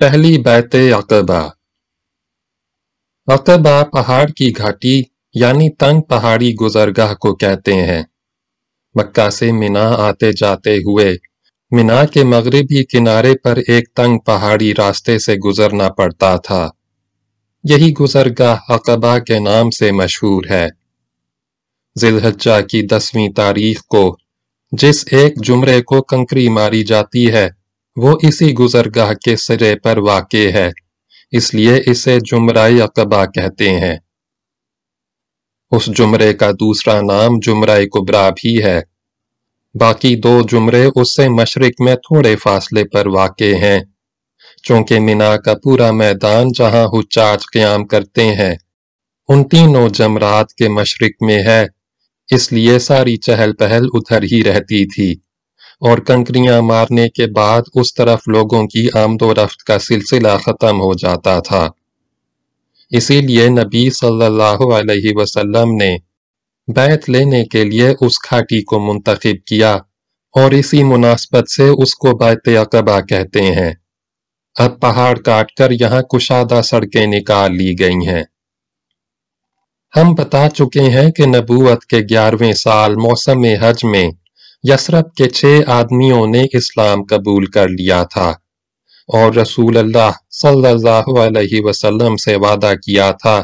پہلی بیت عقبہ۔ عقبہ پہاڑ کی گھاٹی یعنی تنگ پہاڑی گزرگاہ کو کہتے ہیں۔ مکہ سے منا آتے جاتے ہوئے منا کے مغربی کنارے پر ایک تنگ پہاڑی راستے سے گزرنا پڑتا تھا۔ یہی گزرگاہ عقبہ کے نام سے مشہور ہے۔ ذلحجہ کی دسویں تاریخ کو جس ایک جمرے کو کنکری ماری جاتی ہے وہ اسی گزرگاہ کے سرے پر واقع ہے، اس لیے اسے جمرہ عقبہ کہتے ہیں۔ اس جمرے کا دوسرا نام جمرہ کبرا بھی ہے۔ باقی دو جمرے اس سے مشرق میں تھوڑے فاصلے پر واقع ہیں، چونکہ منا کا پورا میدان جہاں حجاج قیام کرتے ہیں، ان تینوں جمرات کے مشرق میں ہے، اس لیے ساری چہل پہل ادھر ہی رہتی تھی۔ اور کنکریاں مارنے کے بعد اس طرف لوگوں کی آمد و رفت کا سلسلہ ختم ہو جاتا تھا۔ اسی لیے نبی صلی اللہ علیہ وسلم نے بیت لینے کے لیے اس کھاٹی کو منتخب کیا اور اسی مناسبت سے اس کو بیت عقبہ کہتے ہیں۔ اب پہاڑ کاٹ کر یہاں کشادہ سڑکیں نکال لی گئی ہیں۔ ہم بتا چکے ہیں کہ نبوت کے گیارہویں سال موسم حج میں یسرف کے چھ آدمیوں نے اسلام قبول کر لیا تھا اور رسول اللہ صلی اللہ علیہ وسلم سے وعدہ کیا تھا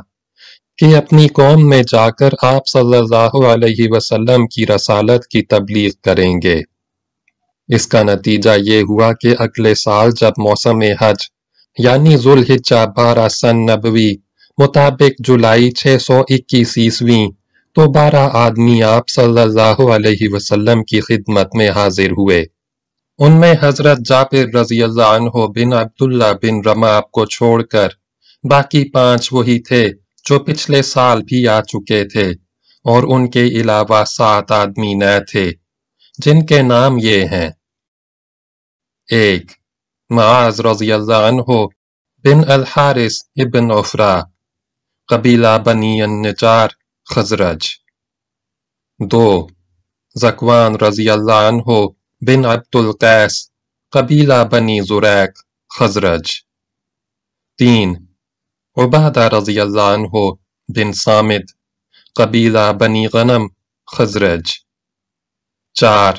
کہ اپنی قوم میں جا کر آپ صلی اللہ علیہ وسلم کی رسالت کی تبلیغ کریں گے۔ اس کا نتیجہ یہ ہوا کہ اگلے سال جب موسم حج یعنی ذوالحجہ بارہ سن نبوی مطابق جولائی چھ سو اکیس عیسویں تو بارہ آدمی آپ صلی اللہ علیہ وسلم کی خدمت میں حاضر ہوئے۔ ان میں حضرت جابر رضی اللہ عنہ بن عبداللہ بن رماب کو چھوڑ کر باقی پانچ وہی تھے جو پچھلے سال بھی آ چکے تھے اور ان کے علاوہ سات آدمی نئے تھے، جن کے نام یہ ہیں۔ ایک، معاذ رضی اللہ عنہ بن الحارث ابن عفرہ، قبیلہ بنی النجار۔ خزرج دو زکوان رضی اللہ عنہ بن عبد القیس قبیلہ بنی زریق، خزرج. تین، عبادہ رضی اللہ عنہ بن سامد، قبیلہ بنی غنم، خزرج. چار،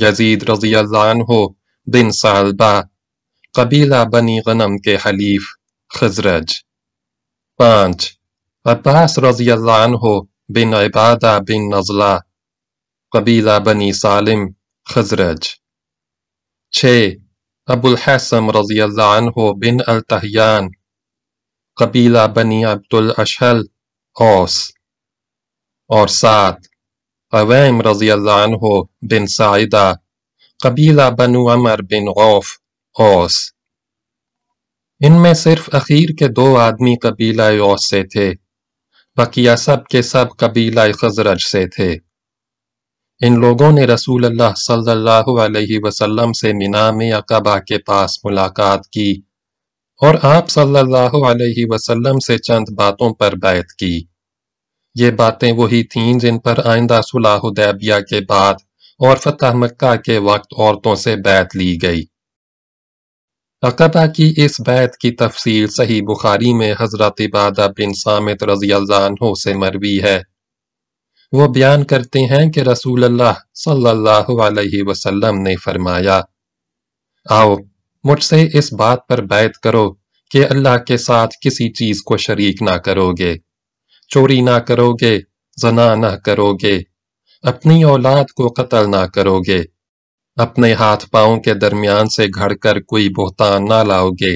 یزید رضی اللہ عنہ بن سالبہ، قبیلہ بنی غنم کے حلیف، خزرج. پانچ عباس رضی اللہ عنہ بن عبادہ بن نزلہ قبیلہ بنی سالم خزرج۔ چھ ابو الحسم رضی اللہ عنہ بن التحیان قبیلہ بنی عبد الاشحل اوس۔ اور سات عویم رضی اللہ عنہ بن سعیدہ قبیلہ بنو عمر بن غوف اوس۔ ان میں صرف اخیر کے دو آدمی قبیلہ اوس سے تھے۔ بقیہ سب کے سب قبیلہ خزرج سے تھے۔ ان لوگوں نے رسول اللہ صلی اللہ علیہ وسلم سے منام عقبہ کے پاس ملاقات کی اور آپ صلی اللہ علیہ وسلم سے چند باتوں پر بیعت کی۔ یہ باتیں وہی تھیں جن پر آئندہ صلح حدیبیہ کے بعد اور فتح مکہ کے وقت عورتوں سے بیعت لی گئی۔ عقبہ کی اس بیت کی تفصیل صحیح بخاری میں حضرت عبادہ بن سامت رضی اللہ عنہ سے مروی ہے۔ وہ بیان کرتے ہیں کہ رسول اللہ صلی اللہ علیہ وسلم نے فرمایا، آؤ مجھ سے اس بات پر بیعت کرو کہ اللہ کے ساتھ کسی چیز کو شریک نہ کرو گے چوری نہ کرو گے زنا نہ کرو گے اپنی اولاد کو قتل نہ کرو گے اپنے ہاتھ پاؤں کے درمیان سے گھڑ کر کوئی بہتان نہ لاؤ گے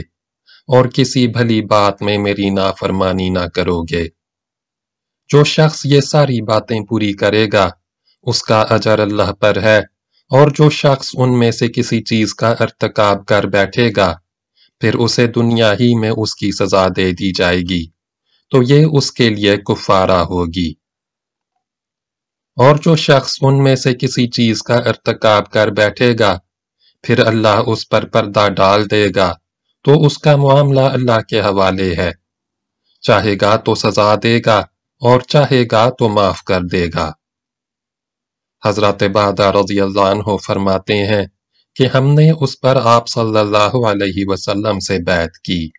اور کسی بھلی بات میں میری نافرمانی نہ کرو گے جو شخص یہ ساری باتیں پوری کرے گا، اس کا اجر اللہ پر ہے، اور جو شخص ان میں سے کسی چیز کا ارتکاب کر بیٹھے گا، پھر اسے دنیا ہی میں اس کی سزا دے دی جائے گی، تو یہ اس کے لیے کفارہ ہوگی۔ اور جو شخص ان میں سے کسی چیز کا ارتکاب کر بیٹھے گا، پھر اللہ اس پر پردہ ڈال دے گا، تو اس کا معاملہ اللہ کے حوالے ہے۔ چاہے گا تو سزا دے گا، اور چاہے گا تو معاف کر دے گا۔ حضرت بادہ رضی اللہ عنہ فرماتے ہیں کہ ہم نے اس پر آپ صلی اللہ علیہ وسلم سے بیعت کی۔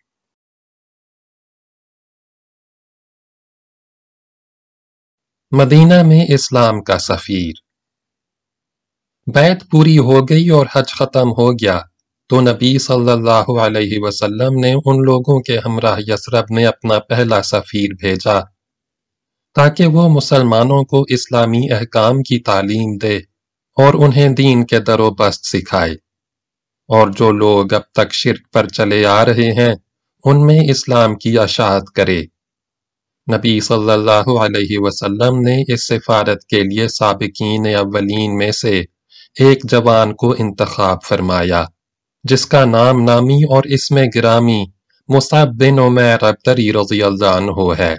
مدینہ میں اسلام کا سفیر۔ بیعت پوری ہو گئی اور حج ختم ہو گیا۔ تو نبی صلی اللہ علیہ وسلم نے ان لوگوں کے ہمراہ یسرب میں اپنا پہلا سفیر بھیجا۔ تاکہ وہ مسلمانوں کو اسلامی احکام کی تعلیم دے اور انہیں دین کے در و بست سکھائے۔ اور جو لوگ اب تک شرک پر چلے آ رہے ہیں، ان میں اسلام کی اشاعت کرے۔ نبی صلی اللہ علیہ وسلم نے اس سفارت کے لیے سابقین اولین میں سے ایک جوان کو انتخاب فرمایا، جس کا نام نامی اور اس میں گرامی مصعب بن عمیر ابتری رضی اللہ عنہ ہے۔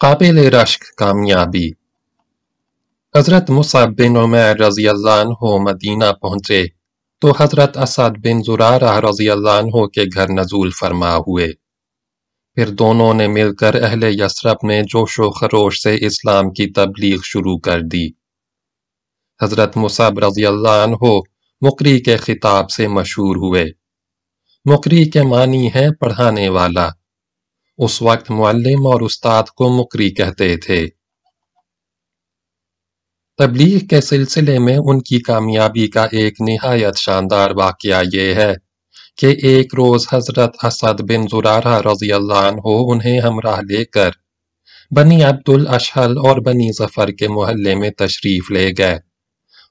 قابل رشک کامیابی۔ حضرت مصعب بن عمیر رضی اللہ عنہ مدینہ پہنچے۔ تو حضرت اسد بن زرارہ رضی اللہ عنہ کے گھر نزول فرما ہوئے۔ پھر دونوں نے مل کر اہل یسرب میں جوش و خروش سے اسلام کی تبلیغ شروع کر دی۔ حضرت مصعب رضی اللہ عنہ مقری کے خطاب سے مشہور ہوئے۔ مقری کے معنی ہے پڑھانے والا۔ اس وقت معلم اور استاد کو مقری کہتے تھے۔ تبلیغ کے سلسلے میں ان کی کامیابی کا ایک نہایت شاندار واقعہ یہ ہے کہ ایک روز حضرت اسد بن زرارہ رضی اللہ عنہ انہیں ہمراہ لے کر بنی عبد الاشحل اور بنی ظفر کے محلے میں تشریف لے گئے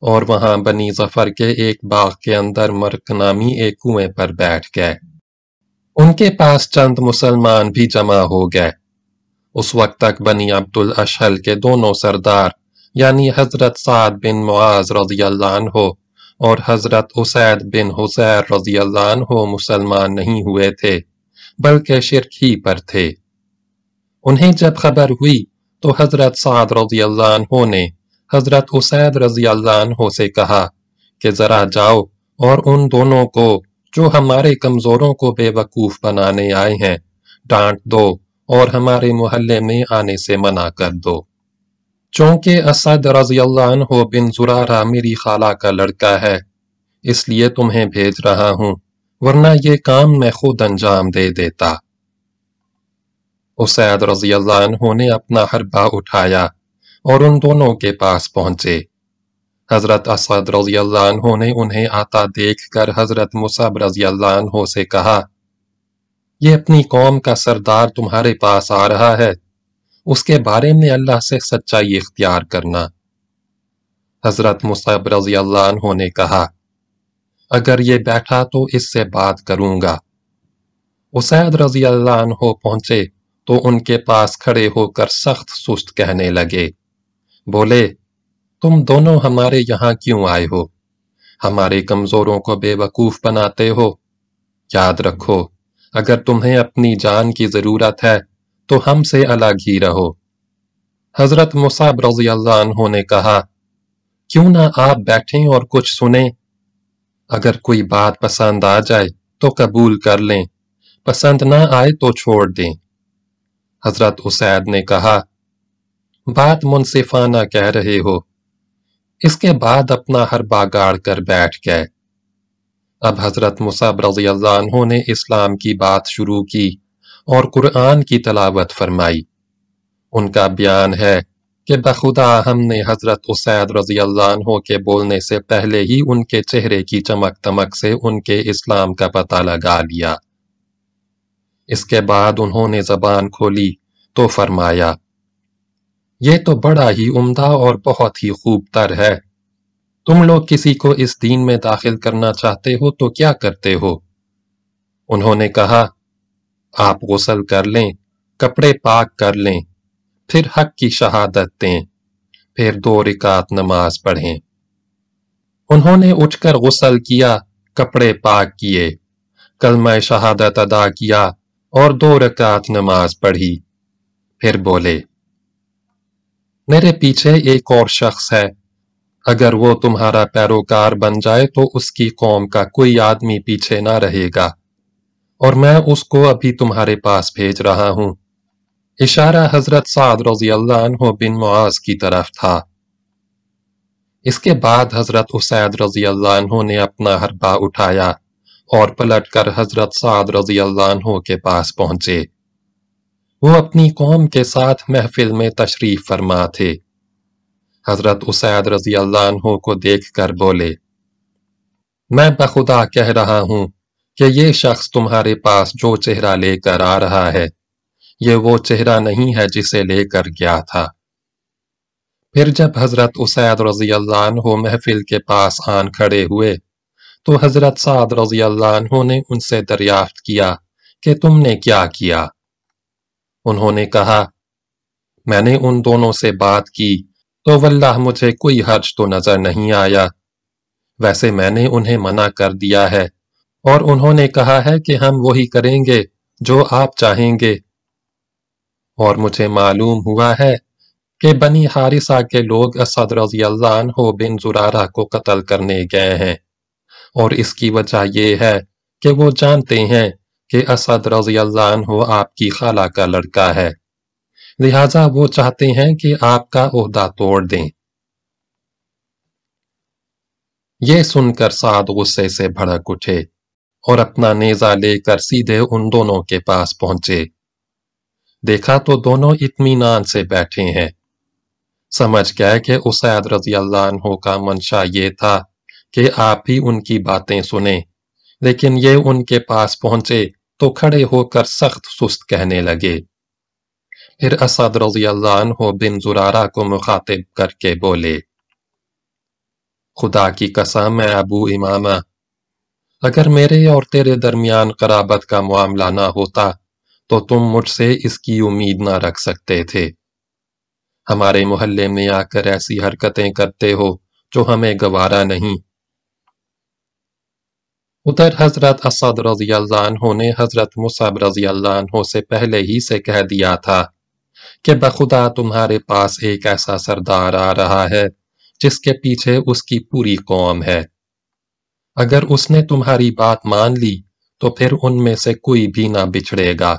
اور وہاں بنی ظفر کے ایک باغ کے اندر مرک نامی ایک کنویں پر بیٹھ گئے۔ ان کے پاس چند مسلمان بھی جمع ہو گئے۔ اس وقت تک بنی عبد الاشحل کے دونوں سردار یعنی حضرت سعد بن معاذ رضی اللہ عنہ اور حضرت اسید بن حسیر رضی اللہ عنہ مسلمان نہیں ہوئے تھے، بلکہ شرک ہی پر تھے۔ انہیں جب خبر ہوئی تو حضرت سعد رضی اللہ عنہ نے حضرت اسید رضی اللہ عنہ سے کہا کہ ذرا جاؤ اور ان دونوں کو جو ہمارے کمزوروں کو بے وقوف بنانے آئے ہیں، ڈانٹ دو اور ہمارے محلے میں آنے سے منع کر دو۔ چونکہ اسد رضی اللہ عنہ بن زرارہ میری خالہ کا لڑکا ہے، اس لیے تمہیں بھیج رہا ہوں، ورنہ یہ کام میں خود انجام دے دیتا۔ اسید رضی اللہ عنہ نے اپنا حربہ اٹھایا اور ان دونوں کے پاس پہنچے۔ حضرت اسد رضی اللہ عنہ نے انہیں آتا دیکھ کر حضرت مصعب رضی اللہ عنہ سے کہا، یہ اپنی قوم کا سردار تمہارے پاس آ رہا ہے۔ اس کے بارے میں اللہ سے سچائی اختیار کرنا۔ حضرت مصعب رضی اللہ عنہ نے کہا، اگر یہ بیٹھا تو اس سے بات کروں گا۔ اسید رضی اللہ عنہ پہنچے تو ان کے پاس کھڑے ہو کر سخت سست کہنے لگے۔ بولے، تم دونوں ہمارے یہاں کیوں آئے ہو؟ ہمارے کمزوروں کو بے وقوف بناتے ہو۔ یاد رکھو، اگر تمہیں اپنی جان کی ضرورت ہے تو ہم سے الگ ہی رہو۔ حضرت مصعب رضی اللہ عنہ نے کہا، کیوں نہ آپ بیٹھیں اور کچھ سنیں؟ اگر کوئی بات پسند آ جائے تو قبول کر لیں، پسند نہ آئے تو چھوڑ دیں۔ حضرت اسید نے کہا، بات منصفانہ کہہ رہے ہو، اس کے بعد اپنا ہر باگاڑ کر بیٹھ گئے۔ اب حضرت مصعب رضی اللہ عنہ نے اسلام کی بات شروع کی۔ اور قرآن کی تلاوت فرمائی۔ ان کا بیان ہے کہ بخدا ہم نے حضرت اسید رضی اللہ عنہ کے بولنے سے پہلے ہی ان کے چہرے کی چمک تمک سے ان کے اسلام کا پتہ لگا لیا۔ اس کے بعد انہوں نے زبان کھولی تو فرمایا، یہ تو بڑا ہی عمدہ اور بہت ہی خوب تر ہے۔ تم لوگ کسی کو اس دین میں داخل کرنا چاہتے ہو تو کیا کرتے ہو؟ انہوں نے کہا آپ غسل کر لیں، کپڑے پاک کر لیں، پھر حق کی شہادت دیں، پھر دو رکعت نماز پڑھیں۔ انہوں نے اٹھ کر غسل کیا، کپڑے پاک کیے۔ کلمہ شہادت ادا کیا اور دو رکعت نماز پڑھی۔ پھر بولے، میرے پیچھے ایک اور شخص ہے۔ اگر وہ تمہارا پیروکار بن جائے تو اس کی قوم کا کوئی آدمی پیچھے نہ رہے گا۔ اور میں اس کو ابھی تمہارے پاس بھیج رہا ہوں۔ اشارہ حضرت سعد رضی اللہ عنہ بن معاذ کی طرف تھا۔ اس کے بعد حضرت اسید رضی اللہ عنہ نے اپنا حربہ اٹھایا اور پلٹ کر حضرت سعد رضی اللہ عنہ کے پاس پہنچے۔ وہ اپنی قوم کے ساتھ محفل میں تشریف فرما تھے۔ حضرت اسید رضی اللہ عنہ کو دیکھ کر بولے، میں بخدا کہہ رہا ہوں کہ یہ شخص تمہارے پاس جو چہرہ لے کر آ رہا ہے، یہ وہ چہرہ نہیں ہے جسے لے کر گیا تھا۔ پھر جب حضرت اسید رضی اللہ عنہ محفل کے پاس آن کھڑے ہوئے، تو حضرت سعد رضی اللہ عنہ نے ان سے دریافت کیا کہ تم نے کیا کیا۔ انہوں نے کہا، میں نے ان دونوں سے بات کی، تو واللہ مجھے کوئی حرج تو نظر نہیں آیا۔ ویسے میں نے انہیں منع کر دیا ہے۔ اور انہوں نے کہا ہے کہ ہم وہی کریں گے جو آپ چاہیں گے۔ اور مجھے معلوم ہوا ہے کہ بنی حارثہ کے لوگ اسد رضی اللہ عنہ بن زرارہ کو قتل کرنے گئے ہیں۔ اور اس کی وجہ یہ ہے کہ وہ جانتے ہیں کہ اسد رضی اللہ عنہ آپ کی خالہ کا لڑکا ہے۔ لہٰذا وہ چاہتے ہیں کہ آپ کا عہدہ توڑ دیں۔ یہ سن کر سعد غصے سے بھڑک اٹھے۔ اور اپنا نیزہ لے کر سیدھے ان دونوں کے پاس پہنچے۔ دیکھا تو دونوں اطمینان سے بیٹھے ہیں۔ سمجھ گئے کہ اسید رضی اللہ عنہ کا منشا یہ تھا کہ آپ ہی ان کی باتیں سنیں۔ لیکن یہ ان کے پاس پہنچے تو کھڑے ہو کر سخت سست کہنے لگے۔ پھر اسد رضی اللہ عنہ بن زرارہ کو مخاطب کر کے بولے، خدا کی قسم ہے ابو امامہ اگر میرے اور تیرے درمیان قرابت کا معاملہ نہ ہوتا، تو تم مجھ سے اس کی امید نہ رکھ سکتے تھے۔ ہمارے محلے میں آ کر ایسی حرکتیں کرتے ہو جو ہمیں گوارا نہیں۔ ادھر حضرت اسد رضی اللہ عنہ نے حضرت مصعب رضی اللہ عنہ سے پہلے ہی سے کہہ دیا تھا کہ بخدا تمہارے پاس ایک ایسا سردار آ رہا ہے جس کے پیچھے اس کی پوری قوم ہے۔ اگر اس نے تمہاری بات مان لی، تو پھر ان میں سے کوئی بھی نہ بچھڑے گا۔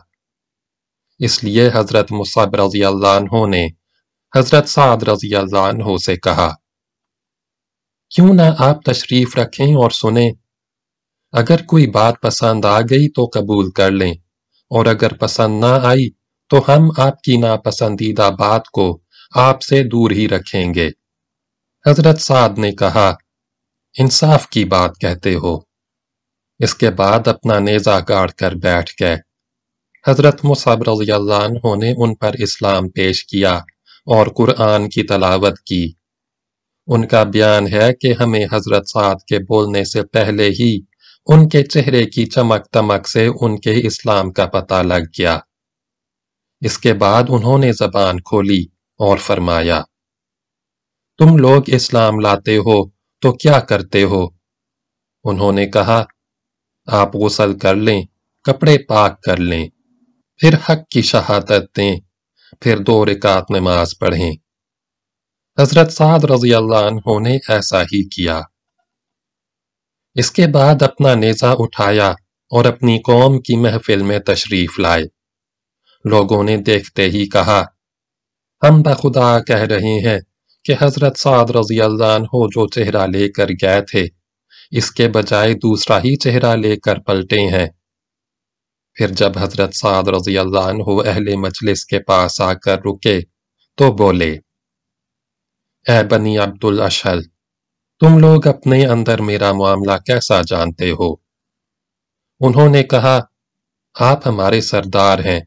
اس لیے حضرت مصعب رضی اللہ عنہ نے حضرت سعد رضی اللہ عنہ سے کہا، کیوں نہ آپ تشریف رکھیں اور سنیں۔ اگر کوئی بات پسند آ گئی تو قبول کر لیں، اور اگر پسند نہ آئی تو ہم آپ کی ناپسندیدہ بات کو آپ سے دور ہی رکھیں گے۔ حضرت سعد نے کہا انصاف کی بات کہتے ہو۔ اس کے بعد اپنا نیزہ گاڑ کر بیٹھ گئے۔ حضرت مصعب رضی اللہ عنہ نے ان پر اسلام پیش کیا اور قرآن کی تلاوت کی۔ ان کا بیان ہے کہ ہمیں حضرت سعد کے بولنے سے پہلے ہی ان کے چہرے کی چمک تمک سے ان کے اسلام کا پتہ لگ گیا۔ اس کے بعد انہوں نے زبان کھولی اور فرمایا، تم لوگ اسلام لاتے ہو تو کیا کرتے ہو؟ انہوں نے کہا، آپ غسل کر لیں، کپڑے پاک کر لیں، پھر حق کی شہادت دیں، پھر دو رکعت نماز پڑھیں۔ حضرت سعد رضی اللہ عنہ نے ایسا ہی کیا۔ اس کے بعد اپنا نیزہ اٹھایا اور اپنی قوم کی محفل میں تشریف لائے۔ لوگوں نے دیکھتے ہی کہا، ہم بخدا کہہ رہے ہیں کہ حضرت سعد رضی اللہ عنہ جو چہرہ لے کر گئے تھے، اس کے بجائے دوسرا ہی چہرہ لے کر پلٹے ہیں۔ پھر جب حضرت سعد رضی اللہ عنہ اہل مجلس کے پاس آ کر رکے تو بولے، اے بنی عبد الاشل تم لوگ اپنے اندر میرا معاملہ کیسا جانتے ہو؟ انہوں نے کہا، آپ ہمارے سردار ہیں،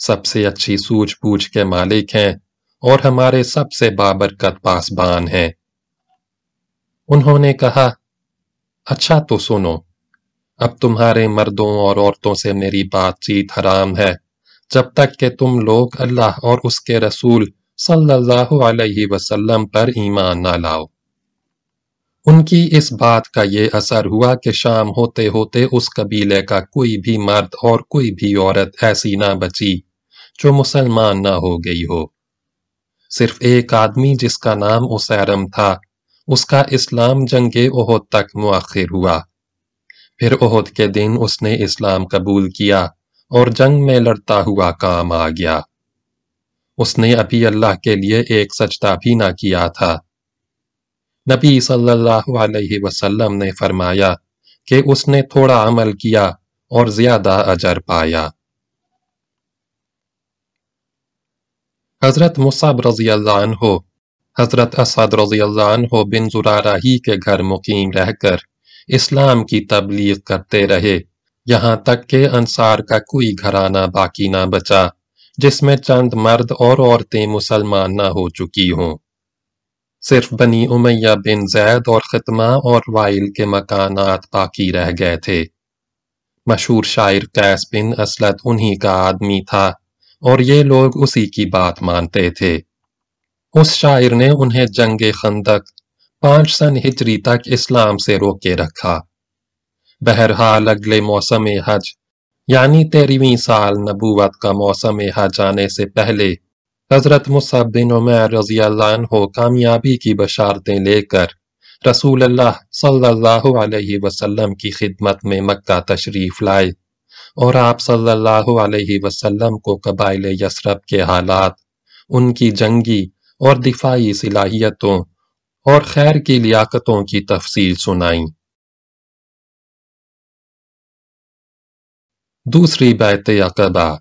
سب سے اچھی سوچ پوچھ کے مالک ہیں اور ہمارے سب سے بابرکت پاسبان ہیں انہوں نے کہا اچھا تو سنو، اب تمہارے مردوں اور عورتوں سے میری بات چیت حرام ہے، جب تک کہ تم لوگ اللہ اور اس کے رسول صلی اللہ علیہ وسلم پر ایمان نہ لاؤ۔ ان کی اس بات کا یہ اثر ہوا کہ شام ہوتے ہوتے اس قبیلے کا کوئی بھی مرد اور کوئی بھی عورت ایسی نہ بچی جو مسلمان نہ ہو گئی ہو۔ صرف ایک آدمی جس کا نام اسیرم تھا، اس کا اسلام جنگ عہد تک مؤخر ہوا۔ پھر عہد کے دن اس نے اسلام قبول کیا اور جنگ میں لڑتا ہوا کام آ گیا۔ اس نے ابھی اللہ کے لیے ایک سجدہ بھی نہ کیا تھا۔ نبی صلی اللہ علیہ وسلم نے فرمایا کہ اس نے تھوڑا عمل کیا اور زیادہ اجر پایا۔ حضرت مصعب رضی اللہ عنہ، حضرت اسد رضی اللہ عنہ بن زرارہ ہی کے گھر مقیم رہ کر اسلام کی تبلیغ کرتے رہے۔ یہاں تک کہ انصار کا کوئی گھرانہ باقی نہ بچا، جس میں چند مرد اور عورتیں مسلمان نہ ہو چکی ہوں۔ صرف بنی امیہ بن زید اور ختمہ اور وائل کے مکانات باقی رہ گئے تھے۔ مشہور شاعر قیس بن اسلط انہی کا آدمی تھا۔ اور یہ لوگ اسی کی بات مانتے تھے۔ اس شاعر نے انہیں جنگ خندق پانچ سن ہجری تک اسلام سے روکے رکھا۔ بہرحال اگلے موسم حج یعنی تیرہویں سال نبوت کا موسم حج آنے سے پہلے، حضرت مصعب بن عمیر رضی اللہ عنہ کامیابی کی بشارتیں لے کر رسول اللہ صلی اللہ علیہ وسلم کی خدمت میں مکہ تشریف لائے۔ اور آپ صلی اللہ علیہ وسلم کو قبائل یسرب کے حالات، ان کی جنگی اور دفاعی صلاحیتوں اور خیر کی لیاقتوں کی تفصیل سنائیں۔ دوسری بیت عقبہ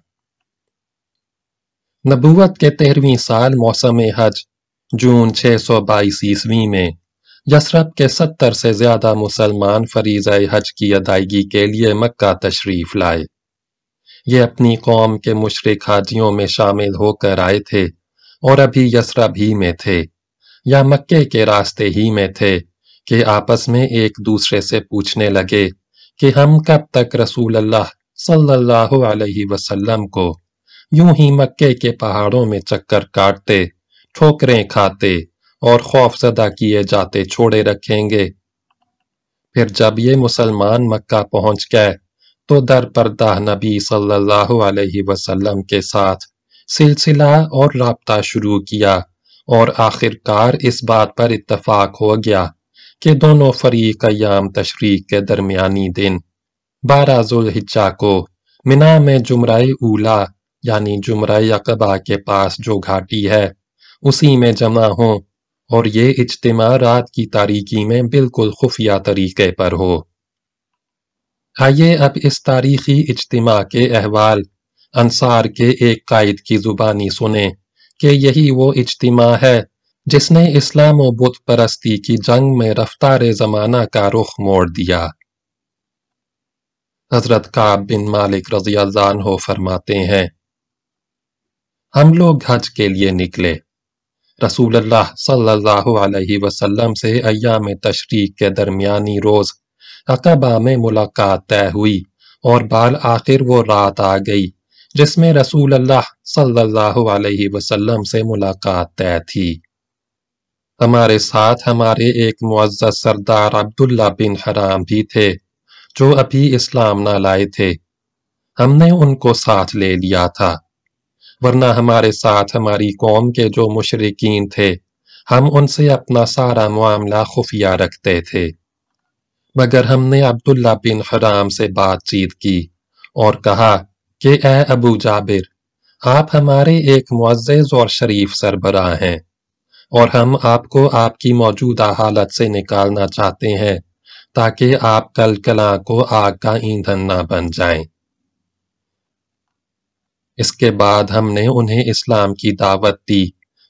نبوت کے تیرہویں سال موسم حج جون چھ سو بائیس عیسوی میں یسرب کے ستر سے زیادہ مسلمان فریضہ حج کی ادائیگی کے لیے مکہ تشریف لائے۔ یہ اپنی قوم کے مشرق حاجیوں میں شامل ہو کر آئے تھے اور ابھی یسرب ہی میں تھے یا مکے کے راستے ہی میں تھے کہ آپس میں ایک دوسرے سے پوچھنے لگے کہ ہم کب تک رسول اللہ صلی اللہ علیہ وسلم کو یوں ہی مکے کے پہاڑوں میں چکر کاٹتے، ٹھوکریں کھاتے اور خوف زدہ کیے جاتے چھوڑے رکھیں گے۔ پھر جب یہ مسلمان مکہ پہنچ گئے تو در پردہ نبی صلی اللہ علیہ وسلم کے ساتھ سلسلہ اور رابطہ شروع کیا اور آخر کار اس بات پر اتفاق ہو گیا کہ دونوں فریق ایام تشریق کے درمیانی دن بارہ ذوالحجہ کو منا میں جمرہ اولا یعنی جمرہ اقبا کے پاس جو گھاٹی ہے، اسی میں جمع ہوں۔ اور یہ اجتماع رات کی تاریکی میں بالکل خفیہ طریقے پر ہو۔ آئیے اب اس تاریخی اجتماع کے احوال، انصار کے ایک قائد کی زبانی سنیں کہ یہی وہ اجتماع ہے جس نے اسلام و بت پرستی کی جنگ میں رفتار زمانہ کا رخ موڑ دیا۔ حضرت قاب بن مالک رضی اللہ عنہ فرماتے ہیں، ہم لوگ حج کے لیے نکلے۔ رسول اللہ صلی اللہ علیہ وسلم سے ایام تشریق کے درمیانی روز عقبہ میں ملاقات طے ہوئی اور بال آخر وہ رات آ گئی جس میں رسول اللہ صلی اللہ علیہ وسلم سے ملاقات طے تھی۔ ہمارے ساتھ ہمارے ایک معزز سردار عبداللہ بن حرام بھی تھے جو ابھی اسلام نہ لائے تھے۔ ہم نے ان کو ساتھ لے لیا تھا۔ ورنہ ہمارے ساتھ ہماری قوم کے جو مشرقین تھے، ہم ان سے اپنا سارا معاملہ خفیہ رکھتے تھے۔ مگر ہم نے عبداللہ بن حرام سے بات چیت کی اور کہا کہ اے ابو جابر، آپ ہمارے ایک معزز اور شریف سربراہ ہیں اور ہم آپ کو آپ کی موجودہ حالت سے نکالنا چاہتے ہیں تاکہ آپ کل کلا کو آگ کا ایندھن نہ بن جائیں۔ اس کے بعد ہم نے انہیں اسلام کی دعوت دی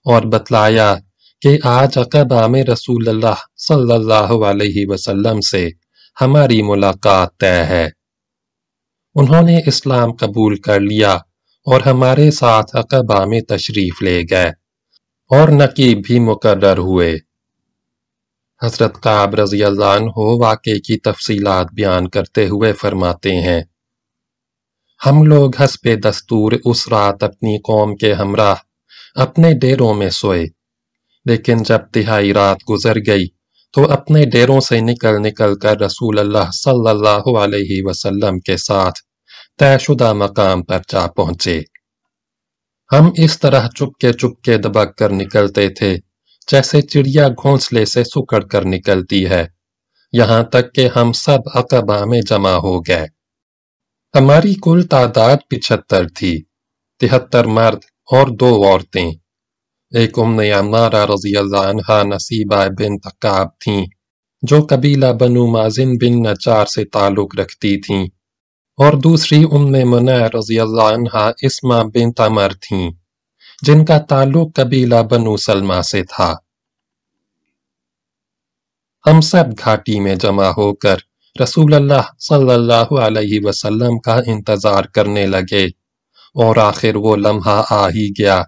اور بتلایا کہ آج عقبہ میں رسول اللہ صلی اللہ علیہ وسلم سے ہماری ملاقات طے ہے۔ انہوں نے اسلام قبول کر لیا اور ہمارے ساتھ عقبہ میں تشریف لے گئے اور نقیب بھی مقرر ہوئے۔ حضرت قاب رضی اللہ عنہ واقعے کی تفصیلات بیان کرتے ہوئے فرماتے ہیں ہم لوگ حسب دستور اس رات اپنی قوم کے ہمراہ اپنے ڈیروں میں سوئے۔ لیکن جب تہائی رات گزر گئی تو اپنے ڈیروں سے نکل نکل کر رسول اللہ صلی اللہ علیہ وسلم کے ساتھ طے شدہ مقام پر جا پہنچے۔ ہم اس طرح چپکے چپکے دبک کر نکلتے تھے جیسے چڑیا گھونسلے سے سکڑ کر نکلتی ہے۔ یہاں تک کہ ہم سب عقبہ میں جمع ہو گئے۔ ہماری کل تعداد پچھتر تھی، تہتر مرد اور دو عورتیں۔ ایک ام عمارہ رضی اللہ عنہ نصیبہ بن تقاب تھیں، جو قبیلہ بنو مازن بن نچار سے تعلق رکھتی تھیں۔ اور دوسری ام منع رضی اللہ عنہ اسما بن تمر تھیں، جن کا تعلق قبیلہ بنو سلمہ سے تھا۔ ہم سب گھاٹی میں جمع ہو کر رسول اللہ صلی اللہ علیہ وسلم کا انتظار کرنے لگے اور آخر وہ لمحہ آ ہی گیا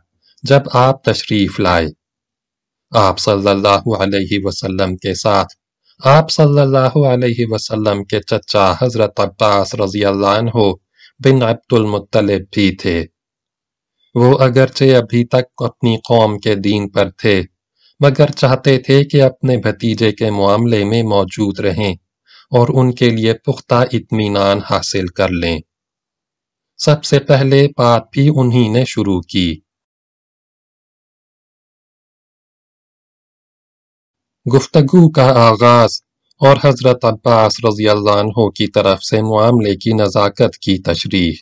جب آپ تشریف لائے۔ آپ صلی اللہ علیہ وسلم کے ساتھ، آپ صلی اللہ علیہ وسلم کے چچا حضرت عباس رضی اللہ عنہ بن عبد المطلب بھی تھے۔ وہ اگرچہ ابھی تک اپنی قوم کے دین پر تھے، مگر چاہتے تھے کہ اپنے بھتیجے کے معاملے میں موجود رہیں۔ اور ان کے لیے پختہ اطمینان حاصل کر لیں۔ سب سے پہلے بات بھی انہی نے شروع کی۔ گفتگو کا آغاز اور حضرت عباس رضی اللہ عنہ کی طرف سے معاملے کی نزاکت کی تشریح۔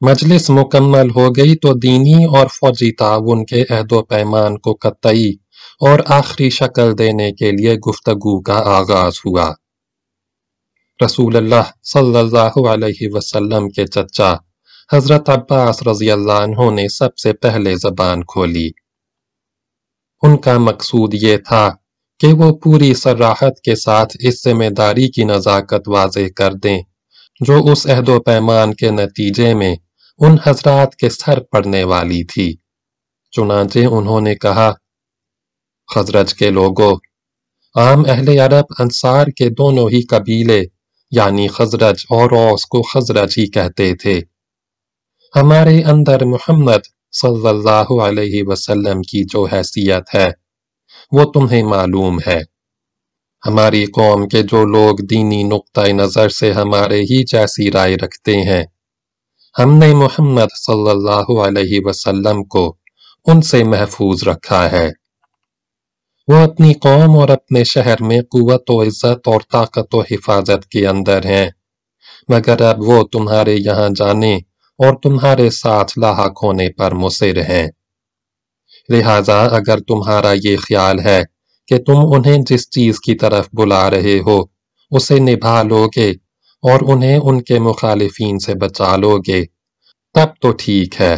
مجلس مکمل ہو گئی تو دینی اور فوجی تعاون کے عہد و پیمان کو قطعی اور آخری شکل دینے کے لیے گفتگو کا آغاز ہوا۔ رسول اللہ صلی اللہ علیہ وسلم کے چچا حضرت عباس رضی اللہ عنہ نے سب سے پہلے زبان کھولی۔ ان کا مقصود یہ تھا کہ وہ پوری سراحت کے ساتھ اس ذمہ داری کی نزاکت واضح کر دیں، جو اس عہد و پیمان کے نتیجے میں ان حضرات کے سر پڑنے والی تھی۔ چنانچہ انہوں نے کہا خزرج کے لوگوں۔ عام اہل عرب انصار کے دونوں ہی قبیلے یعنی خزرج اور اوس کو خزرج ہی کہتے تھے۔ ہمارے اندر محمد صلی اللہ علیہ وسلم کی جو حیثیت ہے، وہ تمہیں معلوم ہے۔ ہماری قوم کے جو لوگ دینی نقطۂ نظر سے ہمارے ہی جیسی رائے رکھتے ہیں، ہم نے محمد صلی اللہ علیہ وسلم کو ان سے محفوظ رکھا ہے۔ وہ اپنی قوم اور اپنے شہر میں قوت و عزت اور طاقت و حفاظت کے اندر ہیں۔ مگر اب وہ تمہارے یہاں جانے اور تمہارے ساتھ لاحق ہونے پر مصر ہیں۔ لہذا اگر تمہارا یہ خیال ہے کہ تم انہیں جس چیز کی طرف بلا رہے ہو، اسے نبھا لو گے اور انہیں ان کے مخالفین سے بچا لو گے تب تو ٹھیک ہے۔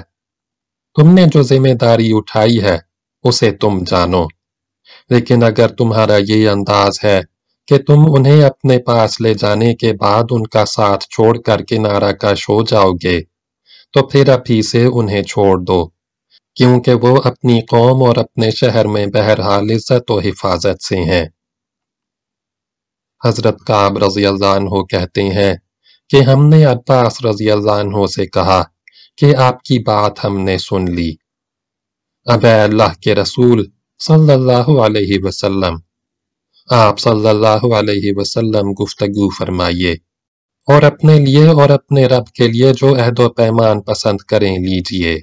تم نے جو ذمہ داری اٹھائی ہے، اسے تم جانو۔ لیکن اگر تمہارا یہ انداز ہے کہ تم انہیں اپنے پاس لے جانے کے بعد ان کا ساتھ چھوڑ کر کنارہ کش ہو جاؤ گے، تو پھر ابھی سے انہیں چھوڑ دو، کیونکہ وہ اپنی قوم اور اپنے شہر میں بہرحال عزت و حفاظت سے ہیں۔ حضرت قاب رضی اللہ عنہ کہتے ہیں کہ ہم نے عباس رضی اللہ عنہ سے کہا کہ آپ کی بات ہم نے سن لی۔ اب اے اللہ کے رسول صلی اللہ علیہ وسلم۔ آپ صلی اللہ علیہ وسلم گفتگو فرمائیے۔ اور اپنے لیے اور اپنے رب کے لیے جو عہد و پیمان پسند کریں لیجیے۔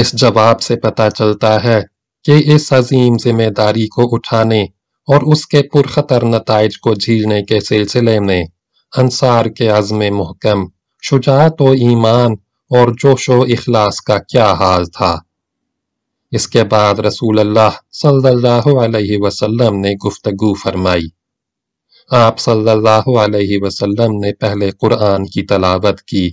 اس جواب سے پتا چلتا ہے کہ اس عظیم ذمہ داری کو اٹھانے اور اس کے پرخطر نتائج کو جھیلنے کے سلسلے میں انصار کے عزم محکم، شجاعت و ایمان اور جوش و اخلاص کا کیا حال تھا۔ اس کے بعد رسول اللہ صلی اللہ علیہ وسلم نے گفتگو فرمائی۔ آپ صلی اللہ علیہ وسلم نے پہلے قرآن کی تلاوت کی،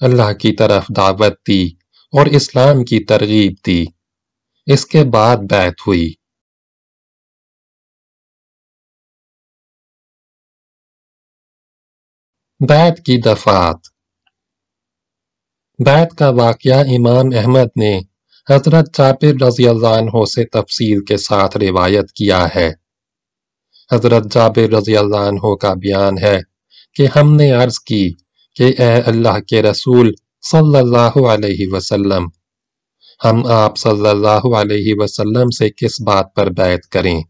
اللہ کی طرف دعوت دی اور اسلام کی ترغیب دی۔ اس کے بعد بیت ہوئی۔ بیت کی دفعات۔ بیت کا واقعہ امام احمد نے حضرت جابر رضی اللہ عنہ سے تفصیل کے ساتھ روایت کیا ہے۔ حضرت جابر رضی اللہ عنہ کا بیان ہے کہ ہم نے عرض کی کہ اے اللہ کے رسول صلی اللہ علیہ وسلم، ہم آپ صلی اللہ علیہ وسلم سے کس بات پر بیعت کریں؟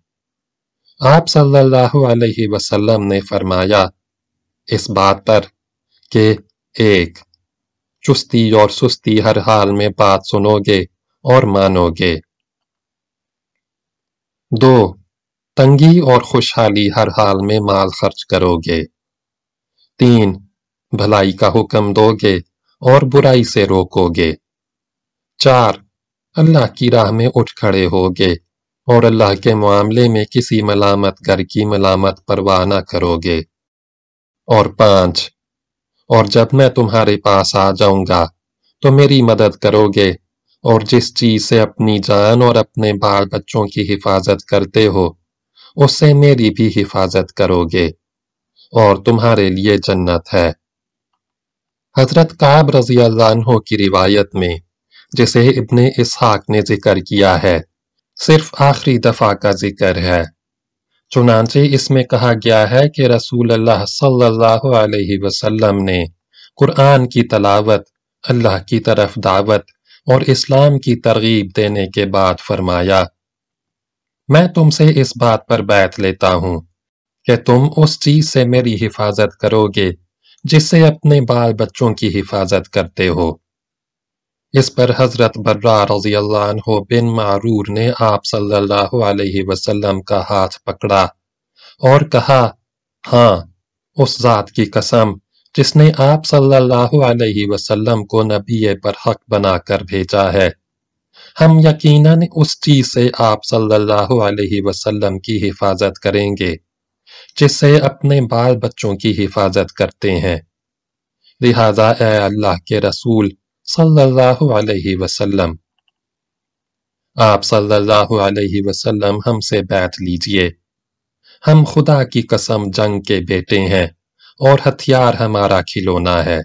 آپ صلی اللہ علیہ وسلم نے فرمایا، اس بات پر کہ ایک، چستی اور سستی ہر حال میں بات سنو گے۔ اور مانو گے دو، تنگی اور خوشحالی ہر حال میں مال خرچ کرو گے تین، بھلائی کا حکم دو گے اور برائی سے روکو گے چار، اللہ کی راہ میں اٹھ کھڑے ہوگے اور اللہ کے معاملے میں کسی ملامت گر کی ملامت پرواہ نہ کرو گے اور پانچ، اور جب میں تمہارے پاس آ جاؤں گا تو میری مدد کرو گے اور جس چیز سے اپنی جان اور اپنے بال بچوں کی حفاظت کرتے ہو، اس سے میری بھی حفاظت کرو گے اور تمہارے لیے جنت ہے۔ حضرت قاب رضی اللہ عنہ کی روایت میں، جسے ابن اسحاق نے ذکر کیا ہے، صرف آخری دفعہ کا ذکر ہے۔ چنانچہ اس میں کہا گیا ہے کہ رسول اللہ صلی اللہ علیہ وسلم نے قرآن کی تلاوت، اللہ کی طرف دعوت اور اسلام کی ترغیب دینے کے بعد فرمایا، میں تم سے اس بات پر بیت لیتا ہوں کہ تم اس چیز سے میری حفاظت کرو گے جس سے اپنے بال بچوں کی حفاظت کرتے ہو۔ اس پر حضرت برا رضی اللہ عنہ بن معرور نے آپ صلی اللہ علیہ وسلم کا ہاتھ پکڑا اور کہا ہاں اس ذات کی قسم جس نے آپ صلی اللہ علیہ وسلم کو نبی پر حق بنا کر بھیجا ہے۔ ہم یقیناً اس چیز سے آپ صلی اللہ علیہ وسلم کی حفاظت کریں گے، جس سے اپنے بال بچوں کی حفاظت کرتے ہیں۔ لہذا اے اللہ کے رسول صلی اللہ علیہ وسلم، آپ صلی اللہ علیہ وسلم ہم سے بیت لیجیے۔ ہم خدا کی قسم جنگ کے بیٹے ہیں۔ اور ہتھیار ہمارا کھلونا ہے۔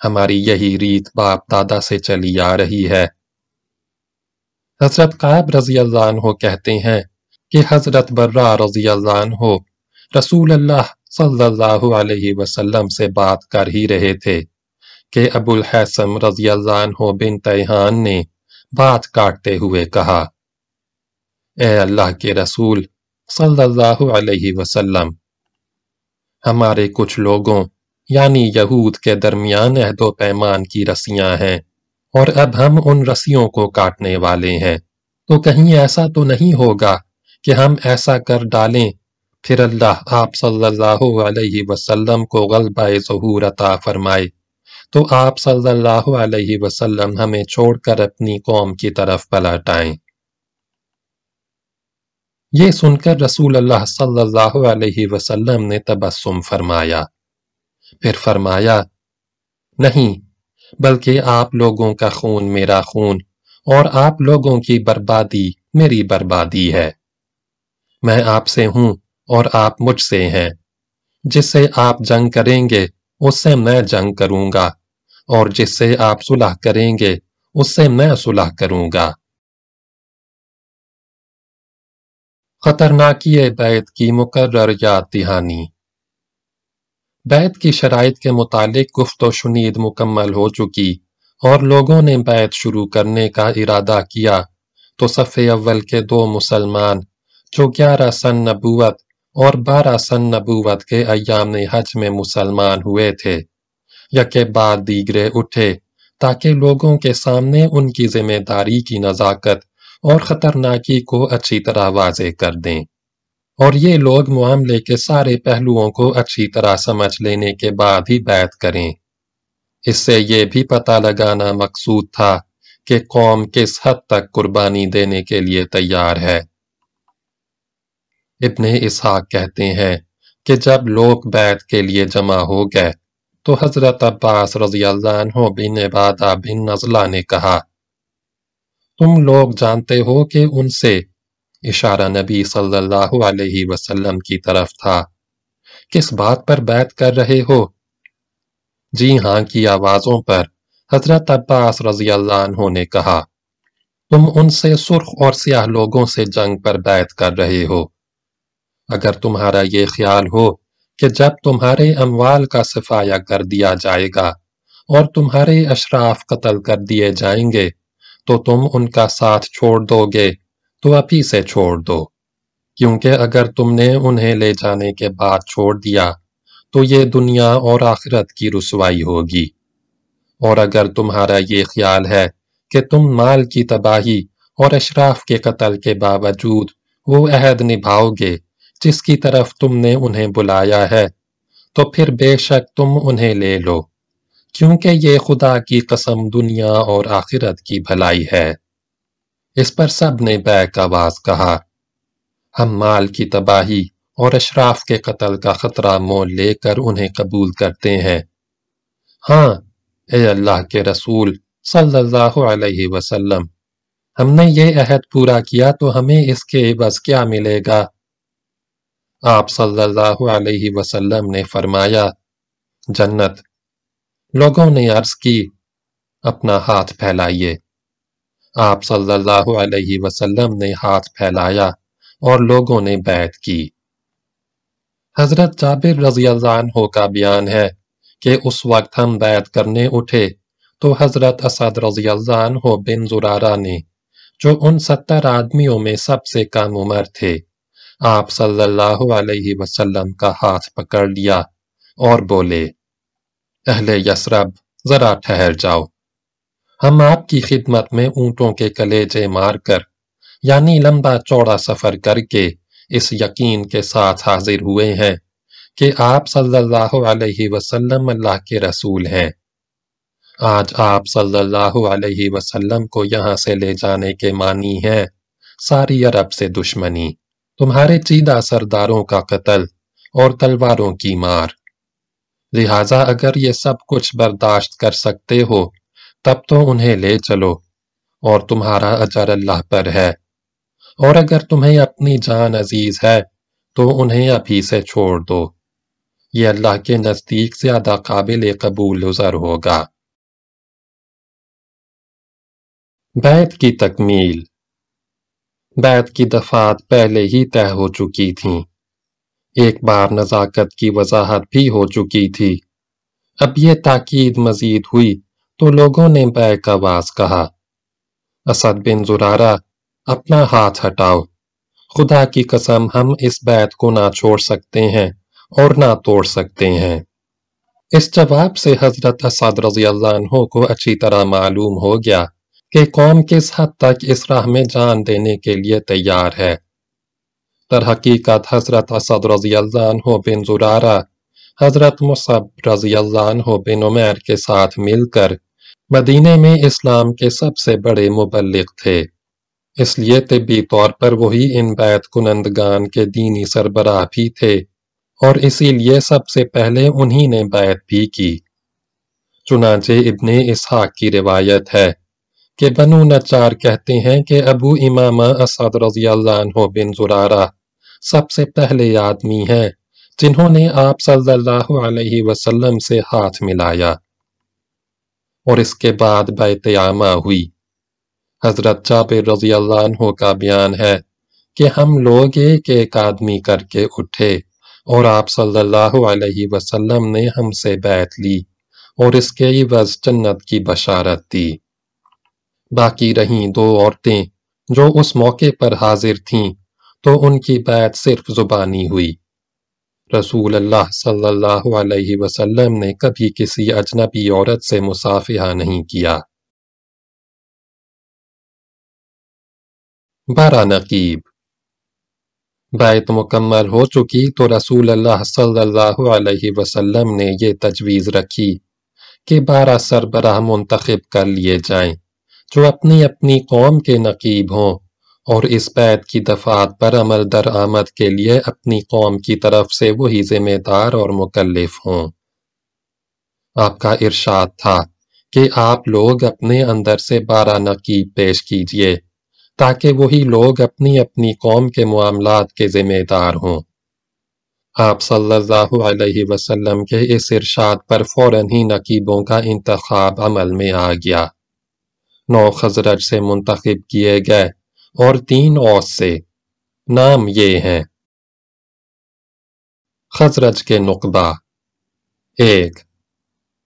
ہماری یہی ریت باپ دادا سے چلی آ رہی ہے۔ حضرت قائب رضی اللہ عنہ کہتے ہیں کہ حضرت برا رضی اللہ عنہ رسول اللہ صلی اللہ علیہ وسلم سے بات کر ہی رہے تھے کہ ابو الحسم رضی اللہ عنہ بن تیحان نے بات کاٹتے ہوئے کہا، اے اللہ کے رسول صلی اللہ علیہ وسلم ہمارے کچھ لوگوں یعنی یہود کے درمیان عہد و پیمان کی رسیاں ہیں، اور اب ہم ان رسیوں کو کاٹنے والے ہیں۔ تو کہیں ایسا تو نہیں ہوگا کہ ہم ایسا کر ڈالیں؟ پھر اللہ آپ صلی اللہ علیہ وسلم کو غلبہ ظہور عطا فرمائے۔ تو آپ صلی اللہ علیہ وسلم ہمیں چھوڑ کر اپنی قوم کی طرف پلٹ آئیں یہ سن کر رسول اللہ صلی اللہ علیہ وسلم نے تبسم فرمایا۔ پھر فرمایا، نہیں، بلکہ آپ لوگوں کا خون میرا خون اور آپ لوگوں کی بربادی میری بربادی ہے۔ میں آپ سے ہوں اور آپ مجھ سے ہیں۔ جس سے آپ جنگ کریں گے اس سے میں جنگ کروں گا، اور جس سے آپ صلح کریں گے اس سے میں صلح کروں گا۔ خطرناکی بیت کی مقرر یاد دہانی بیت کی شرائط کے متعلق گفت و شنید مکمل ہو چکی اور لوگوں نے بیت شروع کرنے کا ارادہ کیا تو صف اول کے دو مسلمان جو گیارہ سن نبوت اور بارہ سن نبوت کے ایام حج میں مسلمان ہوئے تھے یکے بعد دیگرے اٹھے تاکہ لوگوں کے سامنے ان کی ذمہ داری کی نزاکت اور خطرناکی کو اچھی طرح واضح کر دیں۔ اور یہ لوگ معاملے کے سارے پہلوؤں کو اچھی طرح سمجھ لینے کے بعد ہی بیعت کریں۔ اس سے یہ بھی پتہ لگانا مقصود تھا کہ قوم کس حد تک قربانی دینے کے لیے تیار ہے۔ ابن اسحاق کہتے ہیں کہ جب لوگ بیعت کے لیے جمع ہو گئے تو حضرت عباس رضی اللہ عنہ بن عبادہ بن نزلہ نے کہا تم لوگ جانتے ہو کہ ان سے اشارہ نبی صلی اللہ علیہ وسلم کی طرف تھا۔ کس بات پر بیعت کر رہے ہو؟ جی ہاں کی آوازوں پر حضرت عباس رضی اللہ عنہ نے کہا، تم ان سے سرخ اور سیاہ لوگوں سے جنگ پر بیعت کر رہے ہو۔ اگر تمہارا یہ خیال ہو کہ جب تمہارے اموال کا صفایہ کر دیا جائے گا اور تمہارے اشراف قتل کر دیے جائیں گے تو تم ان کا ساتھ چھوڑ دو گے، تو ابھی سے چھوڑ دو۔ کیونکہ اگر تم نے انہیں لے جانے کے بعد چھوڑ دیا، تو یہ دنیا اور آخرت کی رسوائی ہوگی۔ اور اگر تمہارا یہ خیال ہے کہ تم مال کی تباہی اور اشراف کے قتل کے باوجود وہ عہد نبھاؤ گے جس کی طرف تم نے انہیں بلایا ہے، تو پھر بے شک تم انہیں لے لو۔ کیونکہ یہ خدا کی قسم دنیا اور آخرت کی بھلائی ہے۔ اس پر سب نے بیک آواز کہا، ہم مال کی تباہی اور اشراف کے قتل کا خطرہ مول لے کر انہیں قبول کرتے ہیں۔ ہاں اے اللہ کے رسول صلی اللہ علیہ وسلم، ہم نے یہ عہد پورا کیا تو ہمیں اس کے عوض کیا ملے گا؟ آپ صلی اللہ علیہ وسلم نے فرمایا، جنت لوگوں نے عرض کی، اپنا ہاتھ پھیلائیے۔ آپ صلی اللہ علیہ وسلم نے ہاتھ پھیلایا اور لوگوں نے بیعت کی۔ حضرت جابر رضی اللہ عنہ کا بیان ہے کہ اس وقت ہم بیعت کرنے اٹھے تو حضرت اسد رضی اللہ عنہ بن زرارہ نے، جو ان ستر آدمیوں میں سب سے کم عمر تھے، آپ صلی اللہ علیہ وسلم کا ہاتھ پکڑ لیا اور بولے اہل یسرب، ذرا ٹھہر جاؤ۔ ہم آپ کی خدمت میں اونٹوں کے کلیجے مار کر یعنی لمبا چوڑا سفر کر کے اس یقین کے ساتھ حاضر ہوئے ہیں کہ آپ صلی اللہ علیہ وسلم اللہ کے رسول ہیں۔ آج آپ صلی اللہ علیہ وسلم کو یہاں سے لے جانے کے معنی ہے ساری عرب سے دشمنی، تمہارے چیدہ سرداروں کا قتل اور تلواروں کی مار۔ لہٰذا اگر یہ سب کچھ برداشت کر سکتے ہو، تب تو انہیں لے چلو، اور تمہارا اجر اللہ پر ہے۔ اور اگر تمہیں اپنی جان عزیز ہے، تو انہیں ابھی سے چھوڑ دو۔ یہ اللہ کے نزدیک زیادہ قابل قبول عذر ہوگا۔ بیت کی تکمیل۔ بیت کی دفعات پہلے ہی طے ہو چکی تھیں۔ ایک بار نزاکت کی وضاحت بھی ہو چکی تھی۔ اب یہ تاکید مزید ہوئی تو لوگوں نے بیک آواز کہا، اسد بن زرارہ، اپنا ہاتھ ہٹاؤ۔ خدا کی قسم، ہم اس بیت کو نہ چھوڑ سکتے ہیں اور نہ توڑ سکتے ہیں۔ اس جواب سے حضرت اسد رضی اللہ عنہ کو اچھی طرح معلوم ہو گیا کہ قوم کس حد تک اس راہ میں جان دینے کے لیے تیار ہے۔ در حقیقت حضرت اسد رضی اللہ عنہ بن زرارہ، حضرت مصب رضی اللہ عنہ بن عمیر کے ساتھ مل کر مدینے میں اسلام کے سب سے بڑے مبلغ تھے۔ اس لیے طبی طور پر وہی ان بیت کنندگان کے دینی سربراہ بھی تھے اور اسی لیے سب سے پہلے انہی نے بیعت بھی کی۔ چنانچہ ابن اسحاق کی روایت ہے کہ بنو نچار کہتے ہیں کہ ابو امامہ اسد رضی اللہ عنہ بن زرارہ سب سے پہلے آدمی ہیں جنہوں نے آپ صلی اللہ علیہ وسلم سے ہاتھ ملایا۔ اور اس کے بعد بیت عامہ ہوئی۔ حضرت جابر رضی اللہ عنہ کا بیان ہے کہ ہم لوگ ایک ایک آدمی کر کے اٹھے اور آپ صلی اللہ علیہ وسلم نے ہم سے بیعت لی اور اس کے عوض جنت کی بشارت دی۔ باقی رہیں دو عورتیں جو اس موقع پر حاضر تھیں۔ تو ان کی بیعت صرف زبانی ہوئی۔ رسول اللہ صلی اللہ علیہ وسلم نے کبھی کسی اجنبی عورت سے مصافحہ نہیں کیا۔ بارہ نقیب۔ بیت مکمل ہو چکی تو رسول اللہ صلی اللہ علیہ وسلم نے یہ تجویز رکھی کہ بارہ سربراہ منتخب کر لیے جائیں جو اپنی اپنی قوم کے نقیب ہوں۔ اور اس بیت کی دفعات پر عمل در آمد کے لیے اپنی قوم کی طرف سے وہی ذمہ دار اور مکلف ہوں۔ آپ کا ارشاد تھا کہ آپ لوگ اپنے اندر سے بارہ نقیب پیش کیجیے تاکہ وہی لوگ اپنی اپنی قوم کے معاملات کے ذمہ دار ہوں۔ آپ صلی اللہ علیہ وسلم کے اس ارشاد پر فوراً ہی نقیبوں کا انتخاب عمل میں آ گیا۔ نو خزرج سے منتخب کیے گئے اور تین اوس سے۔ نام یہ ہیں۔ خزرج کے نقبہ۔ ایک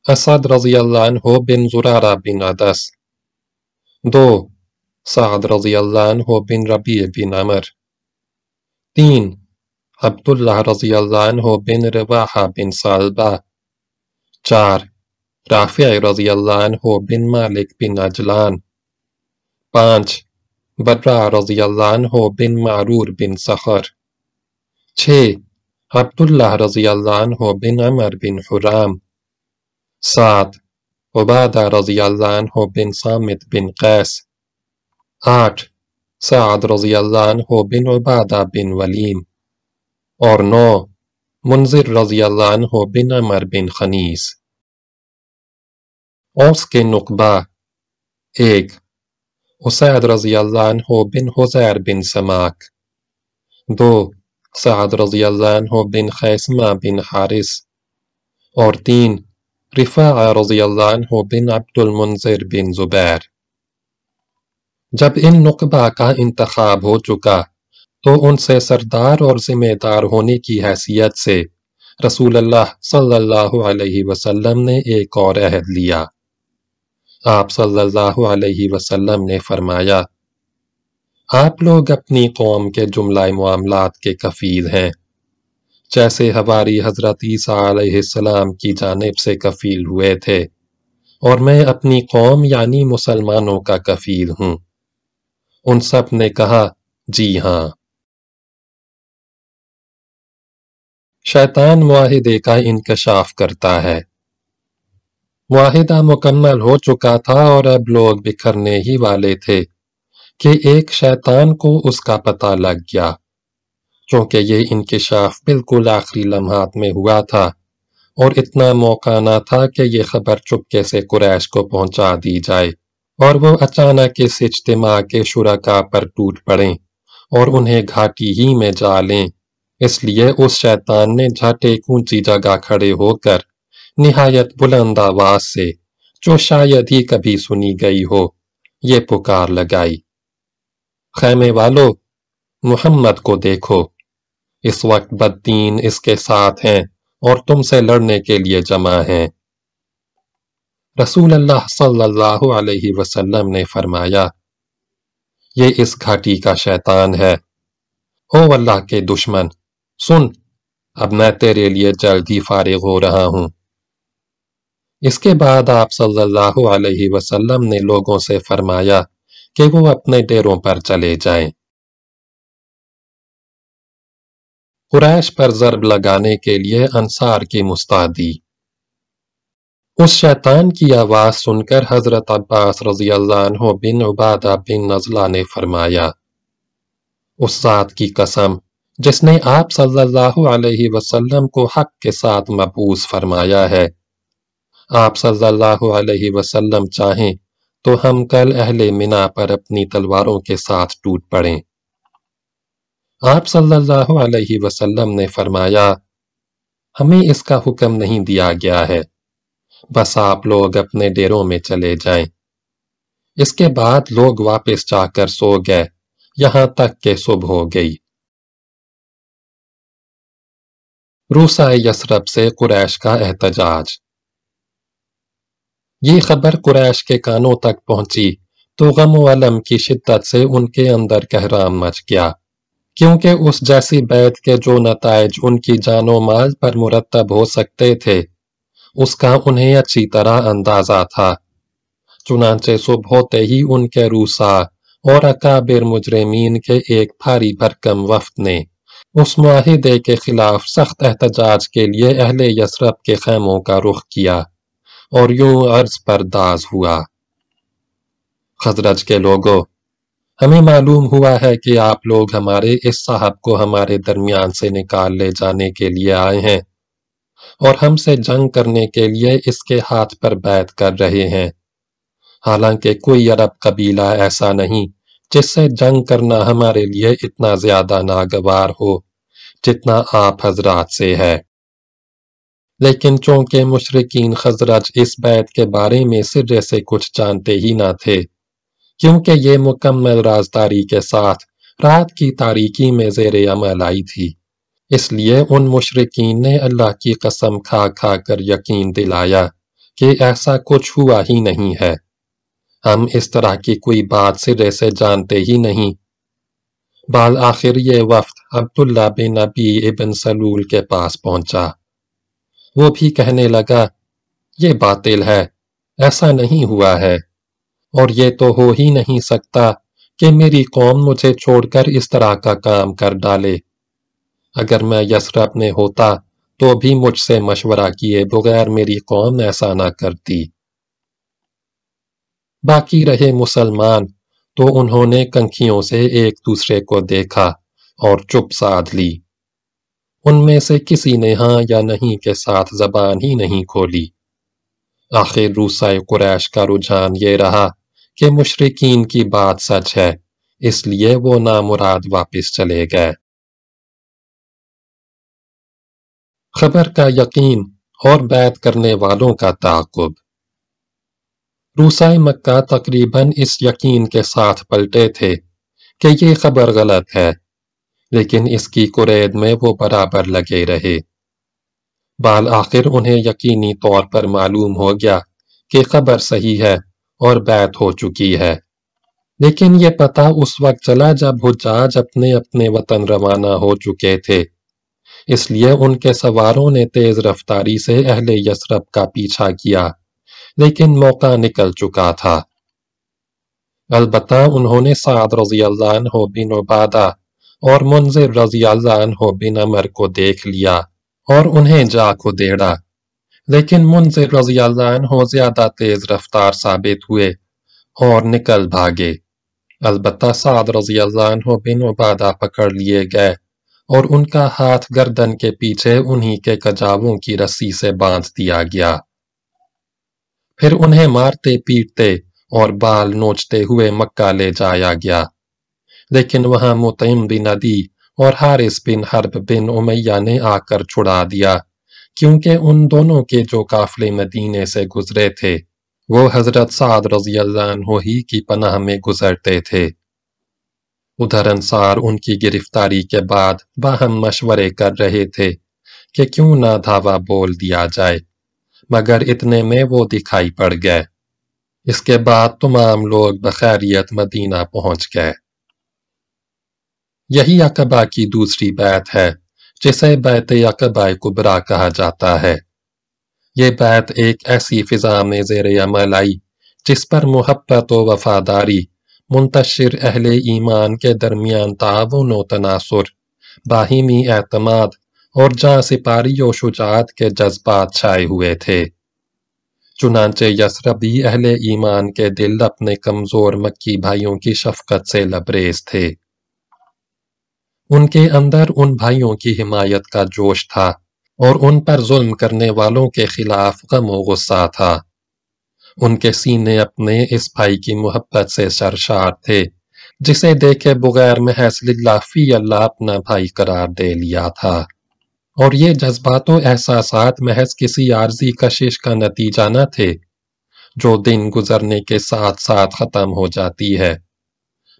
اسد رضی اللہ عنہ بن زرارہ بن عدس۔ دو، سعد رضی اللہ عنہ بن ربیع بن عمر۔ تین، عبداللہ رضی اللہ عنہ بن رواحہ بن صالبہ۔ چار رافع رضی اللہ عنہ بن مالک بن اجلان۔ پانچ برا رضی اللہ عنہ بن معرور بن سخر چھ عبداللہ رضی اللہ عنہ بن عمر بن حرام سات عبادہ رضی اللہ عنہ بن سامت بن قیس آٹھ سعد رضی اللہ عنہ بن عبادہ بن ولیم اور نو منظر رضی اللہ عنہ بن عمر بن خنیس اوس کے نقبہ ایک اسید رضی اللہ عنہ بن حزیر بن سماک. دو، سعد رضی اللہ عنہ بن خیسمہ بن حارث. اور تین رفاع رضی اللہ عنہ بن عبد المنظر بن زبیر. جب ان نقبہ کا انتخاب ہو چکا، تو ان سے سردار اور ذمہ دار ہونے کی حیثیت سے رسول اللہ صلی اللہ علیہ وسلم نے ایک اور عہد لیا۔ آپ صلی اللہ علیہ وسلم نے فرمایا، آپ لوگ اپنی قوم کے جملہ معاملات کے کفیل ہیں، جیسے ہماری حضرت عیسیٰ علیہ السلام کی جانب سے کفیل ہوئے تھے، اور میں اپنی قوم یعنی مسلمانوں کا کفیل ہوں۔ ان سب نے کہا جی ہاں۔ شیطان معاہدے کا انکشاف کرتا ہے۔ معاہدہ مکمل ہو چکا تھا اور اب لوگ بکھرنے ہی والے تھے کہ ایک شیطان کو اس کا پتہ لگ گیا۔ چونکہ یہ انکشاف بالکل آخری لمحات میں ہوا تھا اور اتنا موقع نہ تھا کہ یہ خبر چپکے سے قریش کو پہنچا دی جائے اور وہ اچانک اس اجتماع کے شرکا پر ٹوٹ پڑیں اور انہیں گھاٹی ہی میں جا لیں۔ اس لیے اس شیطان نے جھٹ ایک اونچی جگہ کھڑے ہو کر نہایت بلند آواز سے، جو شاید ہی کبھی سنی گئی ہو، یہ پکار لگائی۔ خیمے والو، محمد کو دیکھو۔ اس وقت بددین اس کے ساتھ ہیں اور تم سے لڑنے کے لیے جمع ہیں۔ رسول اللہ صلی اللہ علیہ وسلم نے فرمایا، یہ اس گھاٹی کا شیطان ہے۔ او اللہ کے دشمن، سن، اب میں تیرے لیے جلد ہی فارغ ہو رہا ہوں۔ اس کے بعد آپ صلی اللہ علیہ وسلم نے لوگوں سے فرمایا کہ وہ اپنے ڈیروں پر چلے جائیں۔ قریش پر ضرب لگانے کے لیے انصار کی مستعدی۔ اس شیطان کی آواز سن کر حضرت عباس رضی اللہ عنہ بن عبادہ بن نزلہ نے فرمایا، اس ذات کی قسم، جس نے آپ صلی اللہ علیہ وسلم کو حق کے ساتھ مبوس فرمایا ہے آپ صلی اللہ علیہ وسلم چاہیں تو ہم کل اہل منا پر اپنی تلواروں کے ساتھ ٹوٹ پڑیں۔ آپ صلی اللہ علیہ وسلم نے فرمایا، ہمیں اس کا حکم نہیں دیا گیا ہے۔ بس آپ لوگ اپنے ڈیروں میں چلے جائیں۔ اس کے بعد لوگ واپس جا کر سو گئے، یہاں تک کہ صبح ہو گئی۔ روسا یسرب سے قریش کا احتجاج۔ یہ خبر قریش کے کانوں تک پہنچی تو غم و علم کی شدت سے ان کے اندر کہرام مچ گیا۔ کیونکہ اس جیسی بیت کے جو نتائج ان کی جان و مال پر مرتب ہو سکتے تھے، اس کا انہیں اچھی طرح اندازہ تھا۔ چنانچہ صبح ہوتے ہی ان کے روسا اور اکابر مجرمین کے ایک بھاری بھرکم وفد نے اس معاہدے کے خلاف سخت احتجاج کے لیے اہل یسرف کے خیموں کا رخ کیا۔ اور یوں عرض پر داز ہوا۔ خزرج کے لوگوں، ہمیں معلوم ہوا ہے کہ آپ لوگ ہمارے اس صاحب کو ہمارے درمیان سے نکال لے جانے کے لیے آئے ہیں اور ہم سے جنگ کرنے کے لیے اس کے ہاتھ پر بیعت کر رہے ہیں۔ حالانکہ کوئی عرب قبیلہ ایسا نہیں جس سے جنگ کرنا ہمارے لیے اتنا زیادہ ناگوار ہو جتنا آپ حضرات سے ہے۔ لیکن چونکہ مشرقین خزرج اس بیت کے بارے میں سرے سے کچھ جانتے ہی نہ تھے، کیونکہ یہ مکمل رازداری کے ساتھ رات کی تاریکی میں زیر عمل آئی تھی۔ اس لیے ان مشرقین نے اللہ کی قسم کھا کھا کر یقین دلایا کہ ایسا کچھ ہوا ہی نہیں ہے۔ ہم اس طرح کی کوئی بات سرے سے جانتے ہی نہیں۔ بال آخر یہ وفد عبداللہ بن نبی ابن سلول کے پاس پہنچا۔ وہ بھی کہنے لگا، یہ باطل ہے، ایسا نہیں ہوا ہے۔ اور یہ تو ہو ہی نہیں سکتا کہ میری قوم مجھے چھوڑ کر اس طرح کا کام کر ڈالے۔ اگر میں یسرب میں ہوتا تو بھی مجھ سے مشورہ کیے بغیر میری قوم ایسا نہ کرتی۔ باقی رہے مسلمان تو انہوں نے کنکھیوں سے ایک دوسرے کو دیکھا اور چپ سادھ لی۔ ان میں سے کسی نے ہاں یا نہیں کے ساتھ زبان ہی نہیں کھولی۔ آخر روسائے قریش کا رجحان یہ رہا کہ مشرقین کی بات سچ ہے، اس لیے وہ نامراد واپس چلے گئے۔ خبر کا یقین اور بیت کرنے والوں کا تعقب روسائے مکہ تقریباً اس یقین کے ساتھ پلٹے تھے کہ یہ خبر غلط ہے۔ لیکن اس کی قرید میں وہ برابر لگے رہے۔ بال آخر انہیں یقینی طور پر معلوم ہو گیا کہ خبر صحیح ہے اور بیت ہو چکی ہے۔ لیکن یہ پتا اس وقت چلا جب حجاج اپنے اپنے وطن روانہ ہو چکے تھے۔ اس لیے ان کے سواروں نے تیز رفتاری سے اہل یسرب کا پیچھا کیا، لیکن موقع نکل چکا تھا۔ البتہ انہوں نے سعد رضی اللہ عنہ بن عبادہ اور منظر رضی اللہ عنہ بن عمر کو دیکھ لیا اور انہیں جا کو دیڑا۔ لیکن منظر رضی اللہ عنہ زیادہ تیز رفتار ثابت ہوئے اور نکل بھاگے۔ البتہ سعد رضی اللہ عنہ بن عبادہ پکڑ لیے گئے اور ان کا ہاتھ گردن کے پیچھے انہی کے کجاووں کی رسی سے باندھ دیا گیا۔ پھر انہیں مارتے پیٹتے اور بال نوچتے ہوئے مکہ لے جایا گیا۔ لیکن وہاں متعم بن ندی اور حارث بن حرب بن امیہ نے آ کر چھڑا دیا، کیونکہ ان دونوں کے جو قافلے مدینے سے گزرے تھے، وہ حضرت سعد رضی اللہ عنہ ہی کی پناہ میں گزرتے تھے۔ ادھر انصار ان کی گرفتاری کے بعد باہم مشورے کر رہے تھے کہ کیوں نہ دھاوا بول دیا جائے، مگر اتنے میں وہ دکھائی پڑ گئے۔ اس کے بعد تمام لوگ بخیریت مدینہ پہنچ گئے۔ یہی عقبہ کی دوسری بیت ہے، جسے بیت عقبہ کبرا کہا جاتا ہے۔ یہ بیت ایک ایسی فضا میں زیر عمل آئی، جس پر محبت و وفاداری، منتشر اہل ایمان کے درمیان تعاون و تناصر، باہمی اعتماد اور جاں سپاری و شجاعت کے جذبات چھائے ہوئے تھے۔ چنانچہ یسربی اہل ایمان کے دل اپنے کمزور مکی بھائیوں کی شفقت سے لبریز تھے۔ ان کے اندر ان بھائیوں کی حمایت کا جوش تھا اور ان پر ظلم کرنے والوں کے خلاف غم و غصہ تھا۔ ان کے سینے اپنے اس بھائی کی محبت سے سرشار تھے، جسے دیکھے بغیر محض للہ فی اللہ اپنا بھائی قرار دے لیا تھا۔ اور یہ جذبات و احساسات محض کسی عارضی کشش کا نتیجہ نہ تھے، جو دن گزرنے کے ساتھ ساتھ ختم ہو جاتی ہے،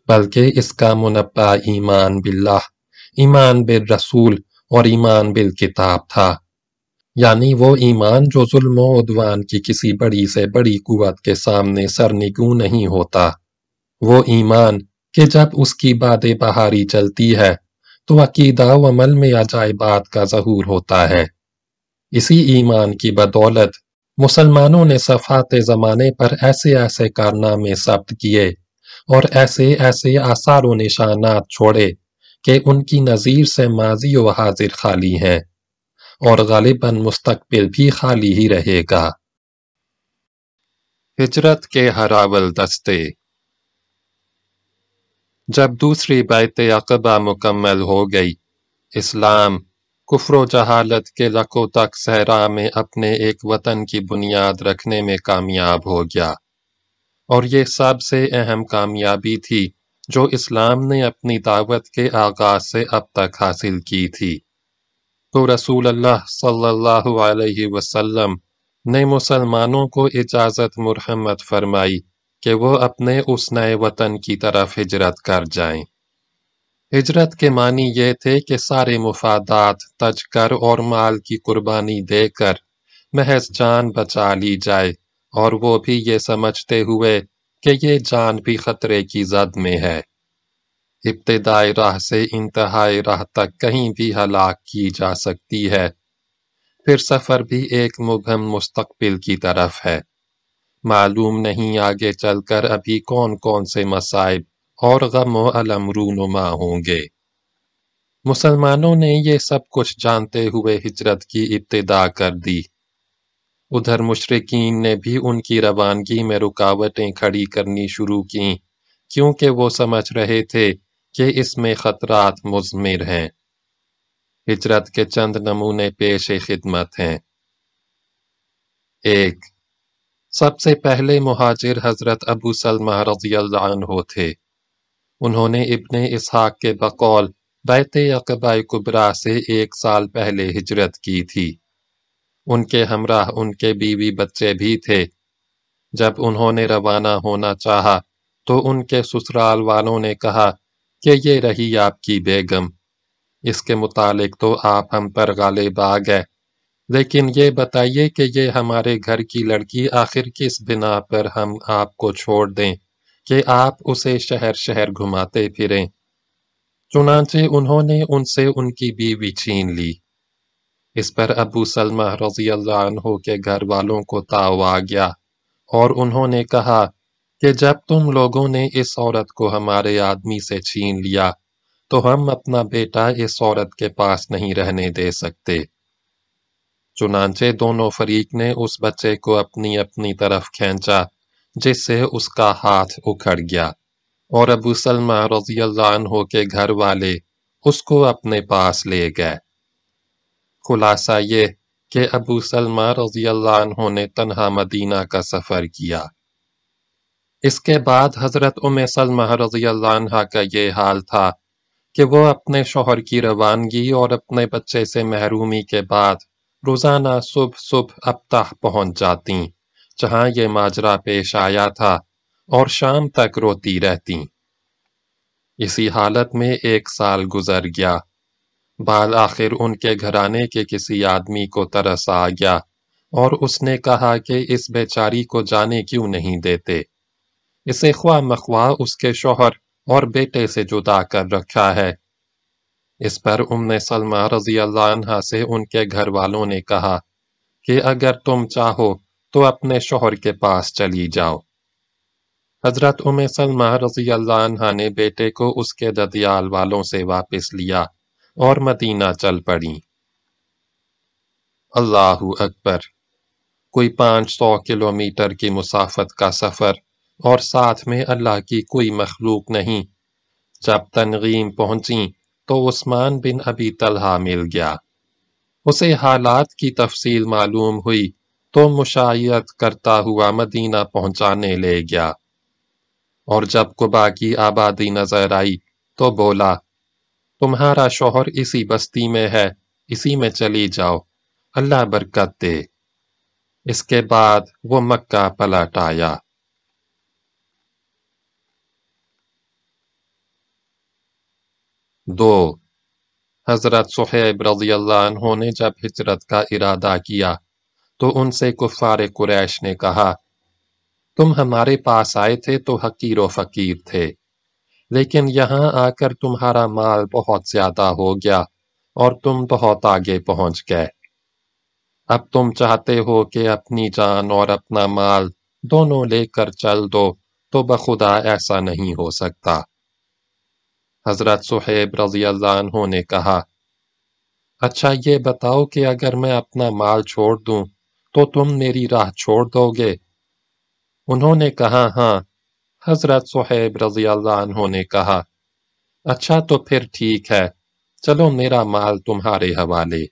بلکہ اس کا منبع ایمان باللہ ایمان بالرسول اور ایمان بالکتاب تھا۔ یعنی وہ ایمان جو ظلم و عدوان کی کسی بڑی سے بڑی قوت کے سامنے سرنگوں نہیں ہوتا۔ وہ ایمان کہ جب اس کی باد بہاری چلتی ہے تو عقیدہ و عمل میں عجائبات کا ظہور ہوتا ہے۔ اسی ایمان کی بدولت مسلمانوں نے صفات زمانے پر ایسے ایسے کارنامے ثبت کیے اور ایسے ایسے آثار و نشانات چھوڑے۔ کہ ان کی نظیر سے ماضی و حاضر خالی ہیں اور غالباً مستقبل بھی خالی ہی رہے گا۔ ہجرت کے ہراول دستے۔ جب دوسری بیت عقبہ مکمل ہو گئی، اسلام کفر و جہالت کے لکو تک صحرا میں اپنے ایک وطن کی بنیاد رکھنے میں کامیاب ہو گیا۔ اور یہ سب سے اہم کامیابی تھی جو اسلام نے اپنی دعوت کے آغاز سے اب تک حاصل کی تھی۔ تو رسول اللہ صلی اللہ علیہ وسلم نے مسلمانوں کو اجازت مرحمت فرمائی کہ وہ اپنے اس نئے وطن کی طرف ہجرت کر جائیں۔ ہجرت کے معنی یہ تھے کہ سارے مفادات، تج کر اور مال کی قربانی دے کر محض جان بچا لی جائے اور وہ بھی یہ سمجھتے ہوئے کہ یہ جان بھی خطرے کی زد میں ہے۔ ابتدائی راہ سے انتہائی راہ تک کہیں بھی ہلاک کی جا سکتی ہے۔ پھر سفر بھی ایک مبہم مستقبل کی طرف ہے۔ معلوم نہیں آگے چل کر ابھی کون کون سے مصائب اور غم و علم رونما ہوں گے۔ مسلمانوں نے یہ سب کچھ جانتے ہوئے ہجرت کی ابتدا کر دی۔ ادھر مشرقین نے بھی ان کی روانگی میں رکاوٹیں کھڑی کرنی شروع کیں، کیونکہ وہ سمجھ رہے تھے کہ اس میں خطرات مزمر ہیں۔ ہجرت کے چند نمونے پیش خدمت ہیں۔ ایک، سب سے پہلے مہاجر حضرت ابو سلمہ رضی اللہ عنہ تھے۔ انہوں نے ابن اسحاق کے بقول بیت اقبا کبرا سے ایک سال پہلے ہجرت کی تھی۔ ان کے ہمراہ، ان کے بیوی بچے بھی تھے۔ جب انہوں نے روانہ ہونا چاہا، تو ان کے سسرال والوں نے کہا کہ یہ رہی آپ کی بیگم۔ اس کے متعلق تو آپ ہم پر غالب آ گئے۔ لیکن یہ بتائیے کہ یہ ہمارے گھر کی لڑکی آخر کس بنا پر ہم آپ کو چھوڑ دیں کہ آپ اسے شہر شہر گھماتے پھریں۔ چنانچہ انہوں نے ان سے ان کی بیوی چھین لی۔ اس پر ابو سلمہ رضی اللہ عنہ کے گھر والوں کو تاؤ آ گیا اور انہوں نے کہا کہ جب تم لوگوں نے اس عورت کو ہمارے آدمی سے چھین لیا تو ہم اپنا بیٹا اس عورت کے پاس نہیں رہنے دے سکتے۔ چنانچہ دونوں فریق نے اس بچے کو اپنی اپنی طرف کھینچا، جس سے اس کا ہاتھ اکھڑ گیا اور ابو سلمہ رضی اللہ عنہ کے گھر والے اس کو اپنے پاس لے گئے۔ خلاصہ یہ کہ ابو سلمہ رضی اللہ عنہ نے تنہا مدینہ کا سفر کیا۔ اس کے بعد حضرت ام سلمہ رضی اللہ عنہ کا یہ حال تھا کہ وہ اپنے شوہر کی روانگی اور اپنے بچے سے محرومی کے بعد روزانہ صبح صبح ابتہ پہنچ جاتی، جہاں یہ ماجرا پیش آیا تھا اور شام تک روتی رہتی۔ اسی حالت میں ایک سال گزر گیا۔ بال آخر ان کے گھرانے کے کسی آدمی کو ترس آ گیا اور اس نے کہا کہ اس بیچاری کو جانے کیوں نہیں دیتے۔ اسے خواہ مخواہ اس کے شوہر اور بیٹے سے جدا کر رکھا ہے۔ اس پر ام سلمہ رضی اللہ عنہ سے ان کے گھر والوں نے کہا کہ اگر تم چاہو تو اپنے شوہر کے پاس چلی جاؤ۔ حضرت ام سلمہ رضی اللہ عنہ نے بیٹے کو اس کے ددیال والوں سے واپس لیا۔ اور مدینہ چل پڑی اللہ اکبر، کوئی پانچ سو کلومیٹر کی مسافت کا سفر اور ساتھ میں اللہ کی کوئی مخلوق نہیں۔ جب تنغیم پہنچی تو عثمان بن ابی طلحہ مل گیا۔ اسے حالات کی تفصیل معلوم ہوئی تو مشایت کرتا ہوا مدینہ پہنچانے لے گیا۔ اور جب قبا کی آبادی نظر آئی تو بولا تمہارا شوہر اسی بستی میں ہے، اسی میں چلی جاؤ۔ اللہ برکت دے۔ اس کے بعد وہ مکہ پلٹ آیا۔ دو، حضرت صحیب رضی اللہ عنہ نے جب ہجرت کا ارادہ کیا، تو ان سے کفار قریش نے کہا، تم ہمارے پاس آئے تھے تو حقیر و فقیر تھے۔ لیکن یہاں آ کر تمہارا مال بہت زیادہ ہو گیا اور تم بہت آگے پہنچ گئے۔ اب تم چاہتے ہو کہ اپنی جان اور اپنا مال دونوں لے کر چل دو تو بخدا ایسا نہیں ہو سکتا۔ حضرت صحیب رضی اللہ عنہ نے کہا اچھا یہ بتاؤ کہ اگر میں اپنا مال چھوڑ دوں تو تم میری راہ چھوڑ دو گے۔ انہوں نے کہا ہاں حضرت صحیب رضی اللہ عنہ نے کہا اچھا تو پھر ٹھیک ہے، چلو میرا مال تمہارے حوالے۔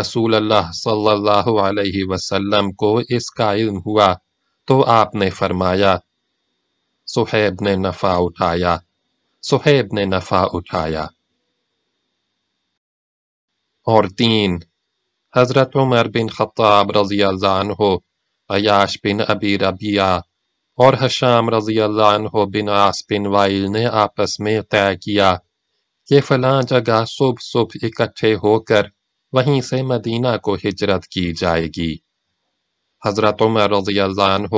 رسول اللہ صلی اللہ علیہ وسلم کو اس کا علم ہوا تو آپ نے فرمایا سہیب نے نفع اٹھایا سہیب نے نفع اٹھایا۔ اور تین، حضرت عمر بن خطاب رضی اللہ عنہ عیاش بن ابی ربیہ اور حشام رضی اللہ عنہ بن آس بن وائل نے آپس میں طے کیا کہ فلاں جگہ صبح صبح اکٹھے ہو کر وہیں سے مدینہ کو ہجرت کی جائے گی۔ حضرت عمر رضی اللہ عنہ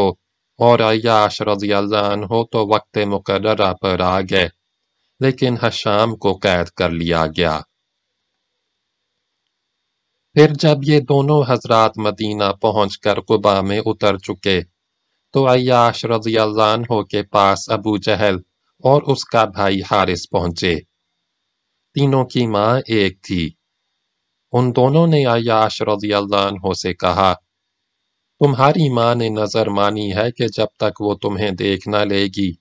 اور عیاش رضی اللہ عنہ تو وقت مقررہ پر آ گئے، لیکن حشام کو قید کر لیا گیا۔ پھر جب یہ دونوں حضرات مدینہ پہنچ کر قبا میں اتر چکے، تو عیاش رضی اللہ عنہ کے پاس ابو جہل اور اس کا بھائی حارث پہنچے۔ تینوں کی ماں ایک تھی۔ ان دونوں نے عیاش رضی اللہ عنہ سے کہا، تمہاری ماں نے نظر مانی ہے کہ جب تک وہ تمہیں دیکھ نہ لے گی،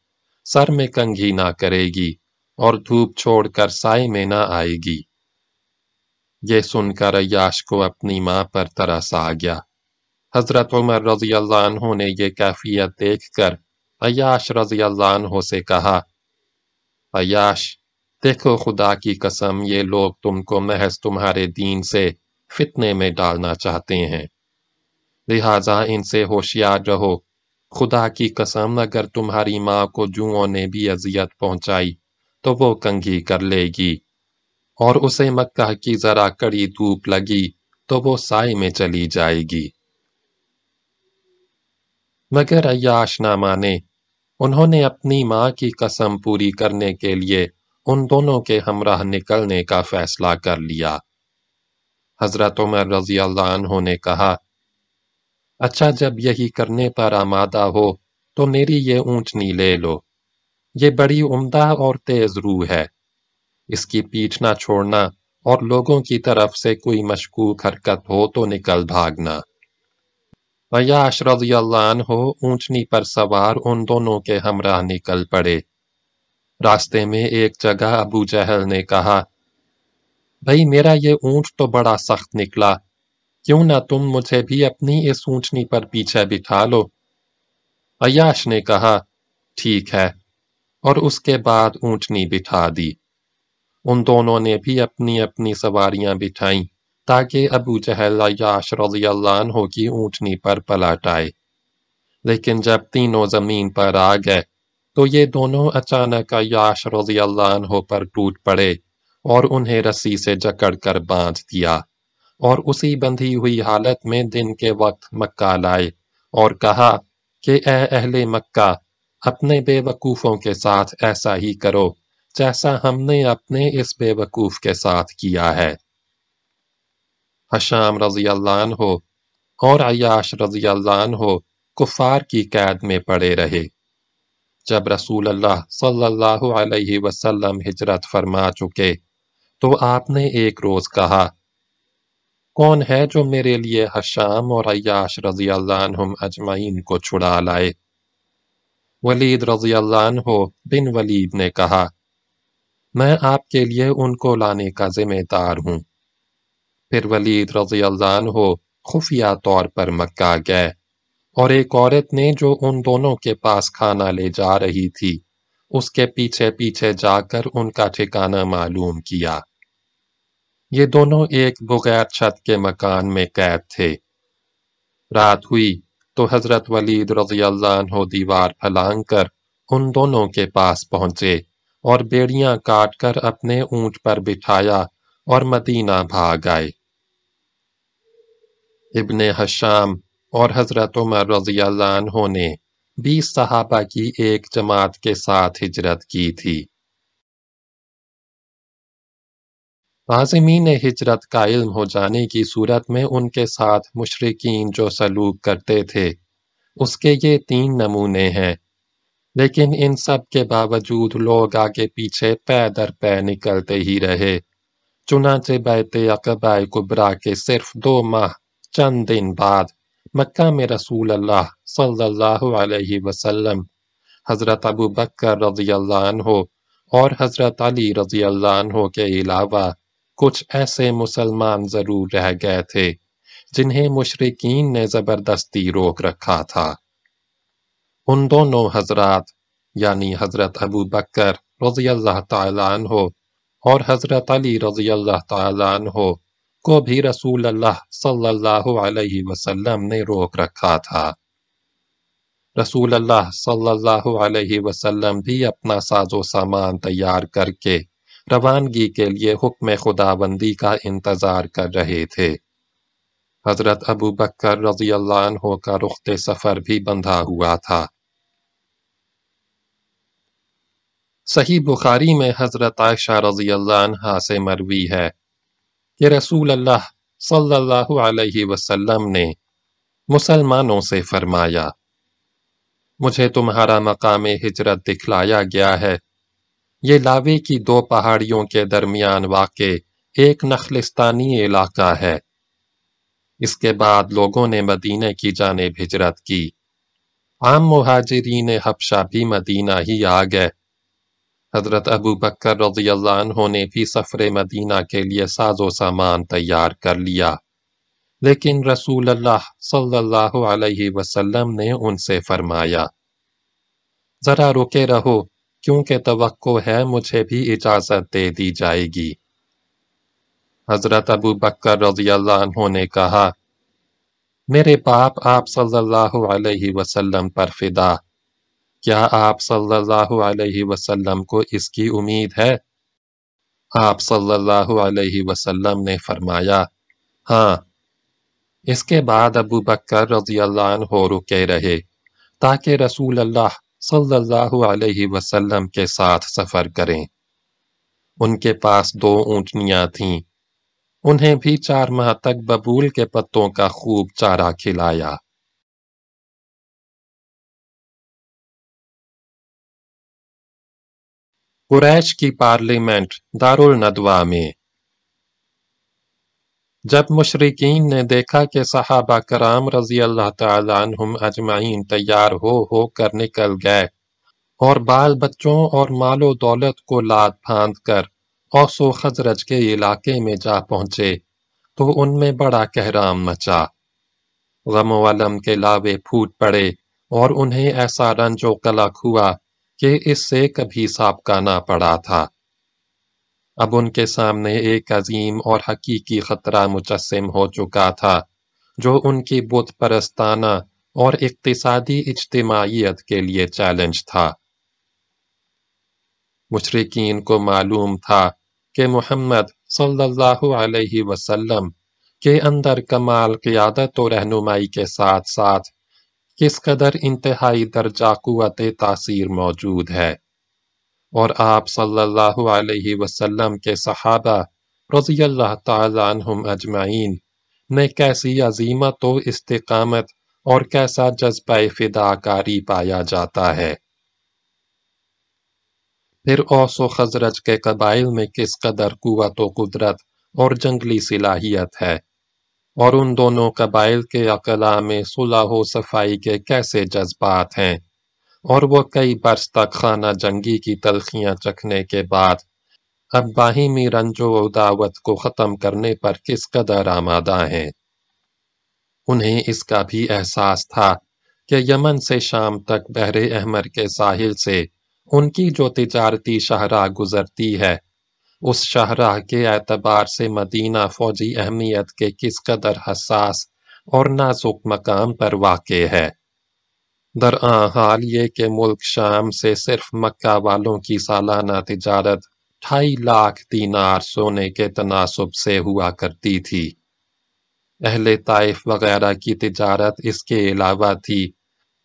سر میں کنگھی نہ کرے گی اور دھوپ چھوڑ کر سائے میں نہ آئے گی۔ یہ سن کر عیاش کو اپنی ماں پر ترس آ گیا۔ حضرت عمر رضی اللہ عنہ نے یہ کیفیت دیکھ کر عیاش رضی اللہ عنہ سے کہا، عیاش، دیکھو خدا کی قسم، یہ لوگ تم کو محض تمہارے دین سے فتنے میں ڈالنا چاہتے ہیں۔ لہٰذا ان سے ہوشیار رہو۔ خدا کی قسم، اگر تمہاری ماں کو جوؤں نے بھی اذیت پہنچائی تو وہ کنگھی کر لے گی۔ اور اسے مکہ کی ذرا کڑی دھوپ لگی تو وہ سائے میں چلی جائے گی۔ مگر عیاش نہ مانے انہوں نے اپنی ماں کی قسم پوری کرنے کے لیے ان دونوں کے ہمراہ نکلنے کا فیصلہ کر لیا۔ حضرت عمر رضی اللہ عنہ نے کہا اچھا جب یہی کرنے پر آمادہ ہو تو میری یہ اونچنی لے لو۔ یہ بڑی عمدہ اور تیز روح ہے۔ اس کی پیٹھ نہ چھوڑنا اور لوگوں کی طرف سے کوئی مشکوک حرکت ہو تو نکل بھاگنا۔ عیاش رضی اللہ عنہ اونچنی پر سوار ان دونوں کے ہمراہ نکل پڑے۔ راستے میں ایک جگہ ابو جہل نے کہا بھئی میرا یہ اونٹ تو بڑا سخت نکلا۔ کیوں نہ تم مجھے بھی اپنی اس اونچنی پر پیچھے بٹھا لو۔ عیاش نے کہا، ٹھیک ہے۔ اور اس کے بعد اونٹنی بٹھا دی۔ ان دونوں نے بھی اپنی اپنی سواریاں بٹھائیں تاکہ ابو جہل عیاش رضی اللہ عنہ کی اونٹنی پر پلٹ آئے۔ لیکن جب تینوں زمین پر آ گئے تو یہ دونوں اچانک عیاش رضی اللہ عنہ پر ٹوٹ پڑے اور انہیں رسی سے جکڑ کر باندھ دیا اور اسی بندھی ہوئی حالت میں دن کے وقت مکہ لائے اور کہا کہ اے اہل مکہ، اپنے بے وقوفوں کے ساتھ ایسا ہی کرو۔ جیسا ہم نے اپنے اس بے وقوف کے ساتھ کیا ہے۔ حشام رضی اللہ عنہ اور عیاش رضی اللہ عنہ کفار کی قید میں پڑے رہے۔ جب رسول اللہ صلی اللہ علیہ وسلم ہجرت فرما چکے تو آپ نے ایک روز کہا، کون ہے جو میرے لیے حشام اور عیاش رضی اللہ عنہم اجمعین کو چھڑا لائے؟ ولید رضی اللہ عنہ بن ولید نے کہا میں آپ کے لیے ان کو لانے کا ذمہ دار ہوں۔ پھر ولید رضی اللہ عنہ خفیہ طور پر مکہ گئے اور ایک عورت نے جو ان دونوں کے پاس کھانا لے جا رہی تھی، اس کے پیچھے پیچھے جا کر ان کا ٹھکانہ معلوم کیا۔ یہ دونوں ایک بغیر چھت کے مکان میں قید تھے۔ رات ہوئی تو حضرت ولید رضی اللہ عنہ دیوار پھلانگ کر ان دونوں کے پاس پہنچے۔ اور بیڑیاں کاٹ کر اپنے اونٹ پر بٹھایا اور مدینہ بھاگ آئے۔ ابن حشام اور حضرت عمر رضی اللہ عنہ نے بیس صحابہ کی ایک جماعت کے ساتھ ہجرت کی تھی۔ عازمین ہجرت کا علم ہو جانے کی صورت میں ان کے ساتھ مشرقین جو سلوک کرتے تھے، اس کے یہ تین نمونے ہیں۔ لیکن ان سب کے باوجود لوگ آگے پیچھے پے در پے نکلتے ہی رہے۔ چنانچہ بیت اقبائے کبرا کے صرف دو ماہ چند دن بعد مکہ میں رسول اللہ صلی اللہ علیہ وسلم، حضرت ابو بکر رضی اللہ عنہ اور حضرت علی رضی اللہ عنہ کے علاوہ کچھ ایسے مسلمان ضرور رہ گئے تھے جنہیں مشرقین نے زبردستی روک رکھا تھا۔ ان دونوں حضرات یعنی حضرت ابو بکر رضی اللہ تعالیٰ عنہ اور حضرت علی رضی اللہ تعالیٰ عنہ کو بھی رسول اللہ صلی اللہ علیہ وسلم نے روک رکھا تھا۔ رسول اللہ صلی اللہ علیہ وسلم بھی اپنا ساز و سامان تیار کر کے روانگی کے لیے حکم خدا بندی کا انتظار کر رہے تھے۔ حضرت ابو بکر رضی اللہ عنہ کا رخت سفر بھی بندھا ہوا تھا۔ صحیح بخاری میں حضرت عائشہ رضی اللہ عنہ سے مروی ہے کہ رسول اللہ صلی اللہ علیہ وسلم نے مسلمانوں سے فرمایا، مجھے تمہارا مقام ہجرت دکھلایا گیا ہے۔ یہ لاوے کی دو پہاڑیوں کے درمیان واقع ایک نخلستانی علاقہ ہے۔ اس کے بعد لوگوں نے مدینہ کی جانب ہجرت کی۔ عام مہاجرین حبشہ بھی مدینہ ہی آ گئے۔ حضرت ابو بکر رضی اللہ عنہ نے بھی سفر مدینہ کے لیے ساز و سامان تیار کر لیا۔ لیکن رسول اللہ صلی اللہ علیہ وسلم نے ان سے فرمایا، ذرا رکے رہو، کیونکہ توقع ہے مجھے بھی اجازت دے دی جائے گی۔ حضرت ابو بکر رضی اللہ عنہ نے کہا، میرے باپ آپ صلی اللہ علیہ وسلم پر فدا کیا آپ صلی اللہ علیہ وسلم کو اس کی امید ہے؟ آپ صلی اللہ علیہ وسلم نے فرمایا ہاں۔ اس کے بعد ابو بکر رضی اللہ عنہ رکے رہے، تاکہ رسول اللہ صلی اللہ علیہ وسلم کے ساتھ سفر کریں۔ ان کے پاس دو اونٹنیاں تھیں۔ انہیں بھی چار ماہ تک ببول کے پتوں کا خوب چارہ کھلایا۔ قریش کی پارلیمنٹ دارالندوہ میں۔ جب مشرقین نے دیکھا کہ صحابہ کرام رضی اللہ تعالیٰ عنہم اجمعین تیار ہو ہو کر نکل گئے اور بال بچوں اور مال و دولت کو لاد پھاند کر اوس و خزرج کے علاقے میں جا پہنچے تو ان میں بڑا کہرام مچا۔ غم و علم کے لاوے پھوٹ پڑے اور انہیں ایسا رنج و قلق ہوا کہ اس سے کبھی سابقہ نہ پڑا تھا۔ اب ان کے سامنے ایک عظیم اور حقیقی خطرہ مجسم ہو چکا تھا، جو ان کی بت پرستانہ اور اقتصادی اجتماعیت کے لیے چیلنج تھا۔ مشرقین کو معلوم تھا کہ محمد صلی اللہ علیہ وسلم کے اندر کمال، قیادت و رہنمائی کے ساتھ ساتھ کس قدر انتہائی درجہ قوت تاثیر موجود ہے۔ اور آپ صلی اللہ علیہ وسلم کے صحابہ رضی اللہ تعالی عنہم اجمعین، نے کیسی عظیمت و استقامت اور کیسا جذبہ فداکاری پایا جاتا ہے۔ پھر اوس و خزرج کے قبائل میں کس قدر قوت و قدرت اور جنگلی صلاحیت ہے۔ اور ان دونوں قبائل کے اقلاع میں صلح و صفائی کے کیسے جذبات ہیں؟ اور وہ کئی برس تک خانہ جنگی کی تلخیاں چکھنے کے بعد اب باہمی رنج و دعوت کو ختم کرنے پر کس قدر آمادہ ہیں؟ انہیں اس کا بھی احساس تھا کہ یمن سے شام تک بحر احمر کے ساحل سے ان کی جو تجارتی شاہراہ گزرتی ہے اس شاہراہ کے اعتبار سے مدینہ فوجی اہمیت کے کس قدر حساس اور نازک مقام پر واقع ہے۔ درآں حال یہ کہ ملک شام سے صرف مکہ والوں کی سالانہ تجارت ڈھائی لاکھ دینار سونے کے تناسب سے ہوا کرتی تھی۔ اہل طائف وغیرہ کی تجارت اس کے علاوہ تھی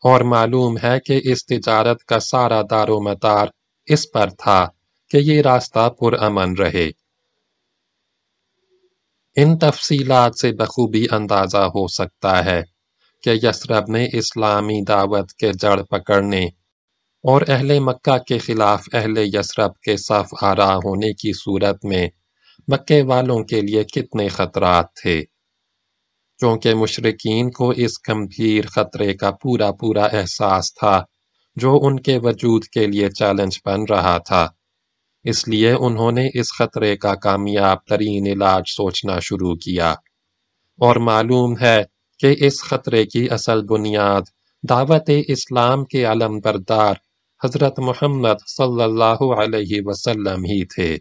اور معلوم ہے کہ اس تجارت کا سارا دار و مدار اس پر تھا۔ کہ یہ راستہ پر امن رہے۔ ان تفصیلات سے بخوبی اندازہ ہو سکتا ہے کہ یسرب نے اسلامی دعوت کے جڑ پکڑنے اور اہل مکہ کے خلاف اہل یسرب کے صف آرا ہونے کی صورت میں مکے والوں کے لیے کتنے خطرات تھے۔ چونکہ مشرقین کو اس گمبھیر خطرے کا پورا پورا احساس تھا جو ان کے وجود کے لیے چیلنج بن رہا تھا۔ اس لیے انہوں نے اس خطرے کا کامیاب ترین علاج سوچنا شروع کیا۔ اور معلوم ہے کہ اس خطرے کی اصل بنیاد دعوت اسلام کے علم بردار حضرت محمد صلی اللہ علیہ وسلم ہی تھے۔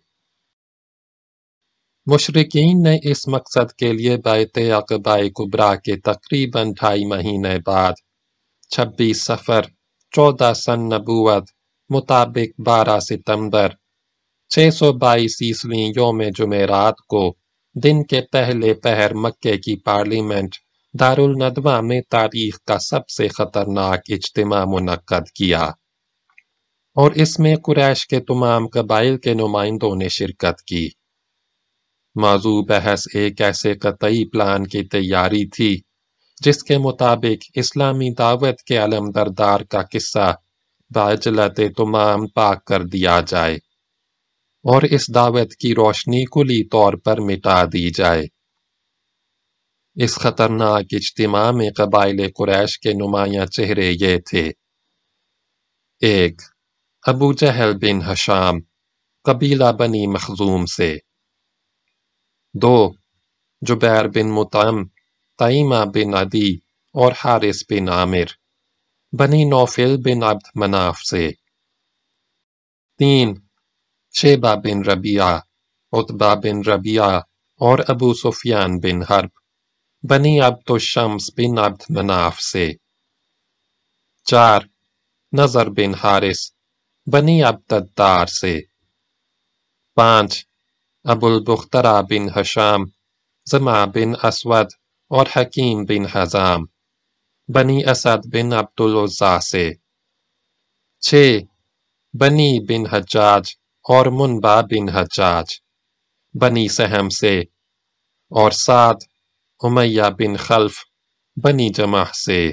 مشرقین نے اس مقصد کے لیے بیت اقبائے کبرا کے تقریباً ڈھائی مہینے بعد چھبیس سفر چودہ سن نبوت مطابق بارہ ستمبر چھ سو بائیس عیسوی یوم جمعرات کو دن کے پہلے پہر مکے کی پارلیمنٹ دارالندوہ میں تاریخ کا سب سے خطرناک اجتماع منعقد کیا اور اس میں قریش کے تمام قبائل کے نمائندوں نے شرکت کی۔ موضوع بحث ایک ایسے قطعی پلان کی تیاری تھی جس کے مطابق اسلامی دعوت کے علم بردار کا قصہ باجلت تمام پاک کر دیا جائے۔ اور اس دعوت کی روشنی کلی طور پر مٹا دی جائے۔ اس خطرناک اجتماع میں قبائل قریش کے نمایاں چہرے یہ تھے۔ ایک، ابو جہل بن حشام، قبیلہ بنی مخزوم سے۔ دو، جبیر بن متعم تائمہ بن عدی اور حارث بن عامر۔ بنی نوفل بن عبد مناف سے۔ تین شیبہ بن ربیعہ عطبہ بن ربیعہ اور ابو سفیان بن حرب، بنی عبد الشمس بن عبد مناف سے۔ چار، نظر بن حارث، بنی عبد الدار سے۔ پانچ، ابو البخترہ بن حشام، زمع بن اسود اور حکیم بن حزام، بنی اسد بن عبد العزا سے۔ چھ، بنی بن حجاج اور منبع بن حجاج، بنی سہم سے، اور سعد، امیہ بن خلف، بنی جمع سے۔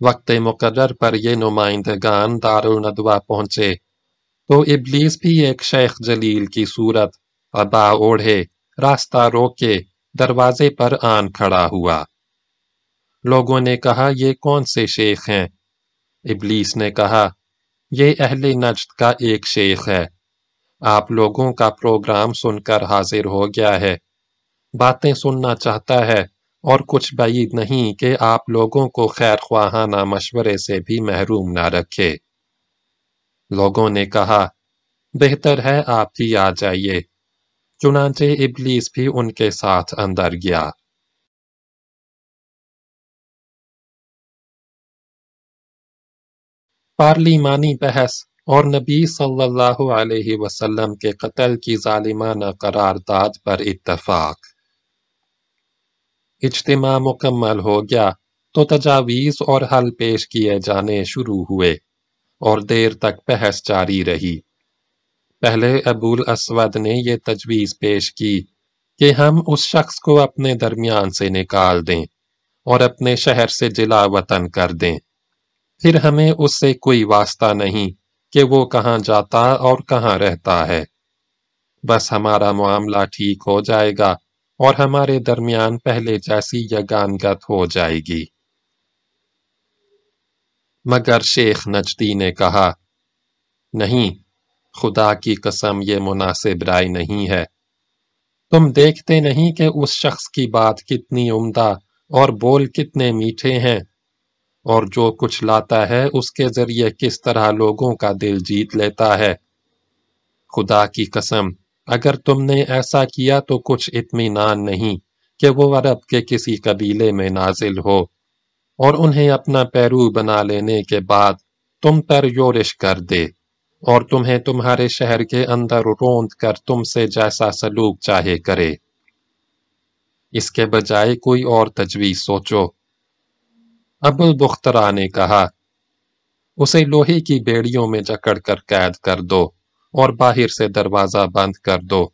وقت مقرر پر یہ نمائندگان دارالندوہ پہنچے۔ تو ابلیس بھی ایک شیخ جلیل کی صورت ابا اوڑھے، راستہ روکے، دروازے پر آن کھڑا ہوا۔ لوگوں نے کہا، یہ کون سے شیخ ہیں؟ ابلیس نے کہا یہ اہل نجد کا ایک شیخ ہے۔ آپ لوگوں کا پروگرام سن کر حاضر ہو گیا ہے۔ باتیں سننا چاہتا ہے اور کچھ بعید نہیں کہ آپ لوگوں کو خیر خواہانہ مشورے سے بھی محروم نہ رکھے۔ لوگوں نے کہا، بہتر ہے آپ ہی آ جائیے۔ چنانچہ ابلیس بھی ان کے ساتھ اندر گیا۔ پارلیمانی بحث اور نبی صلی اللہ علیہ وسلم کے قتل کی ظالمانہ قرارداد پر اتفاق۔ اجتماع مکمل ہو گیا تو تجاویز اور حل پیش کیے جانے شروع ہوئے اور دیر تک بحث جاری رہی۔ پہلے ابو الاسود نے یہ تجویز پیش کی کہ ہم اس شخص کو اپنے درمیان سے نکال دیں اور اپنے شہر سے جلا وطن کر دیں۔ پھر ہمیں اس سے کوئی واسطہ نہیں کہ وہ کہاں جاتا اور کہاں رہتا ہے۔ بس ہمارا معاملہ ٹھیک ہو جائے گا اور ہمارے درمیان پہلے جیسی یگانگت ہو جائے گی۔ مگر شیخ نجدی نے کہا، نہیں، خدا کی قسم، یہ مناسب رائے نہیں ہے۔ تم دیکھتے نہیں کہ اس شخص کی بات کتنی عمدہ اور بول کتنے میٹھے ہیں۔ اور جو کچھ لاتا ہے، اس کے ذریعے کس طرح لوگوں کا دل جیت لیتا ہے۔ خدا کی قسم، اگر تم نے ایسا کیا تو کچھ اطمینان نہیں کہ وہ عرب کے کسی قبیلے میں نازل ہو۔ اور انہیں اپنا پیرو بنا لینے کے بعد تم پر یورش کر دے۔ اور تمہیں تمہارے شہر کے اندر روند کر تم سے جیسا سلوک چاہے کرے۔ اس کے بجائے کوئی اور تجویز سوچو۔ ابو البخترا نے کہا، اسے لوہے کی بیڑیوں میں جکڑ کر قید کر دو اور باہر سے دروازہ بند کر دو۔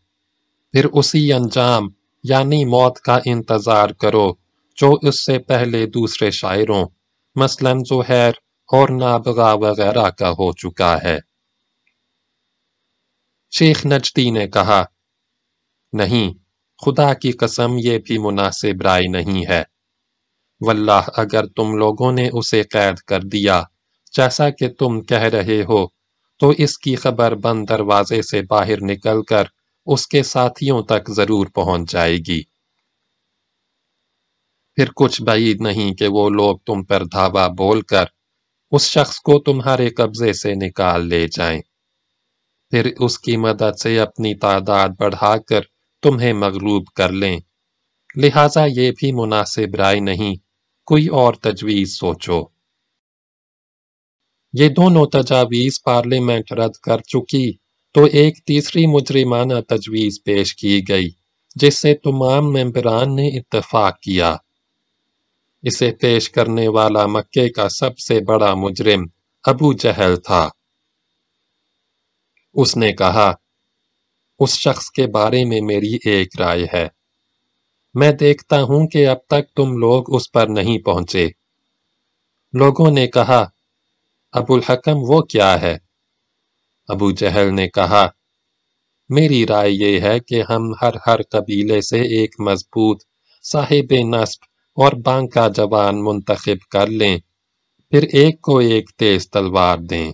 پھر اسی انجام یعنی موت کا انتظار کرو، جو اس سے پہلے دوسرے شاعروں، مثلا زہیر اور نابغا وغیرہ کا ہو چکا ہے۔ شیخ نجدی نے کہا، نہیں، خدا کی قسم یہ بھی مناسب رائے نہیں ہے۔ واللہ، اگر تم لوگوں نے اسے قید کر دیا، جیسا کہ تم کہہ رہے ہو، تو اس کی خبر بند دروازے سے باہر نکل کر اس کے ساتھیوں تک ضرور پہنچ جائے گی۔ پھر کچھ بعید نہیں کہ وہ لوگ تم پر دھاوا بول کر اس شخص کو تمہارے قبضے سے نکال لے جائیں۔ پھر اس کی مدد سے اپنی تعداد بڑھا کر تمہیں مغلوب کر لیں۔ لہٰذا یہ بھی مناسب رائے نہیں کوئی اور تجویز سوچو۔ یہ دونوں تجاویز پارلیمنٹ رد کر چکی، تو ایک تیسری مجرمانہ تجویز پیش کی گئی، جس سے تمام ممبران نے اتفاق کیا۔ اسے پیش کرنے والا مکے کا سب سے بڑا مجرم ابو جہل تھا۔ اس نے کہا، اس شخص کے بارے میں میری ایک رائے ہے۔ میں دیکھتا ہوں کہ اب تک تم لوگ اس پر نہیں پہنچے۔ لوگوں نے کہا، ابو الحکم، وہ کیا ہے؟ ابو جہل نے کہا، میری رائے یہ ہے کہ ہم ہر ہر قبیلے سے ایک مضبوط صاحب نصب اور بانکا جوان منتخب کر لیں، پھر ایک کو ایک تیز تلوار دیں۔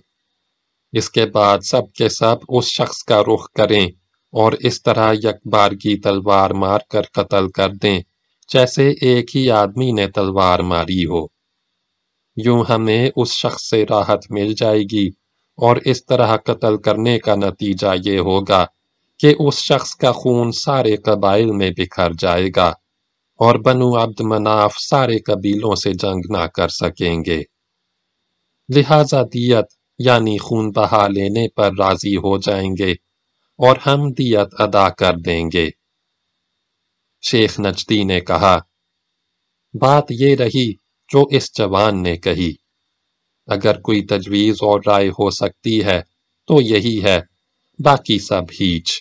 اس کے بعد سب کے سب اس شخص کا رخ کریں۔ اور اس طرح یک بار کی تلوار مار کر قتل کر دیں، جیسے ایک ہی آدمی نے تلوار ماری ہو۔ یوں ہمیں اس شخص سے راحت مل جائے گی، اور اس طرح قتل کرنے کا نتیجہ یہ ہوگا کہ اس شخص کا خون سارے قبائل میں بکھر جائے گا، اور بنو عبد مناف سارے قبیلوں سے جنگ نہ کر سکیں گے۔ لہذا دیت یعنی خون بہا لینے پر راضی ہو جائیں گے۔ اور ہم دیت ادا کر دیں گے۔ شیخ نجدی نے کہا، بات یہ رہی جو اس جوان نے کہی، اگر کوئی تجویز اور رائے ہو سکتی ہے تو یہی ہے، باقی سب ہیچ۔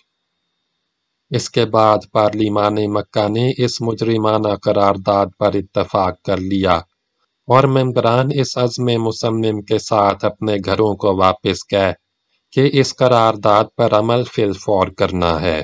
اس کے بعد پارلیمان مکہ نے اس مجرمانہ قرارداد پر اتفاق کر لیا اور ممبران اس عزم مصمم کے ساتھ اپنے گھروں کو واپس گئے۔ کہ اس قرارداد پر عمل فی الفور کرنا ہے۔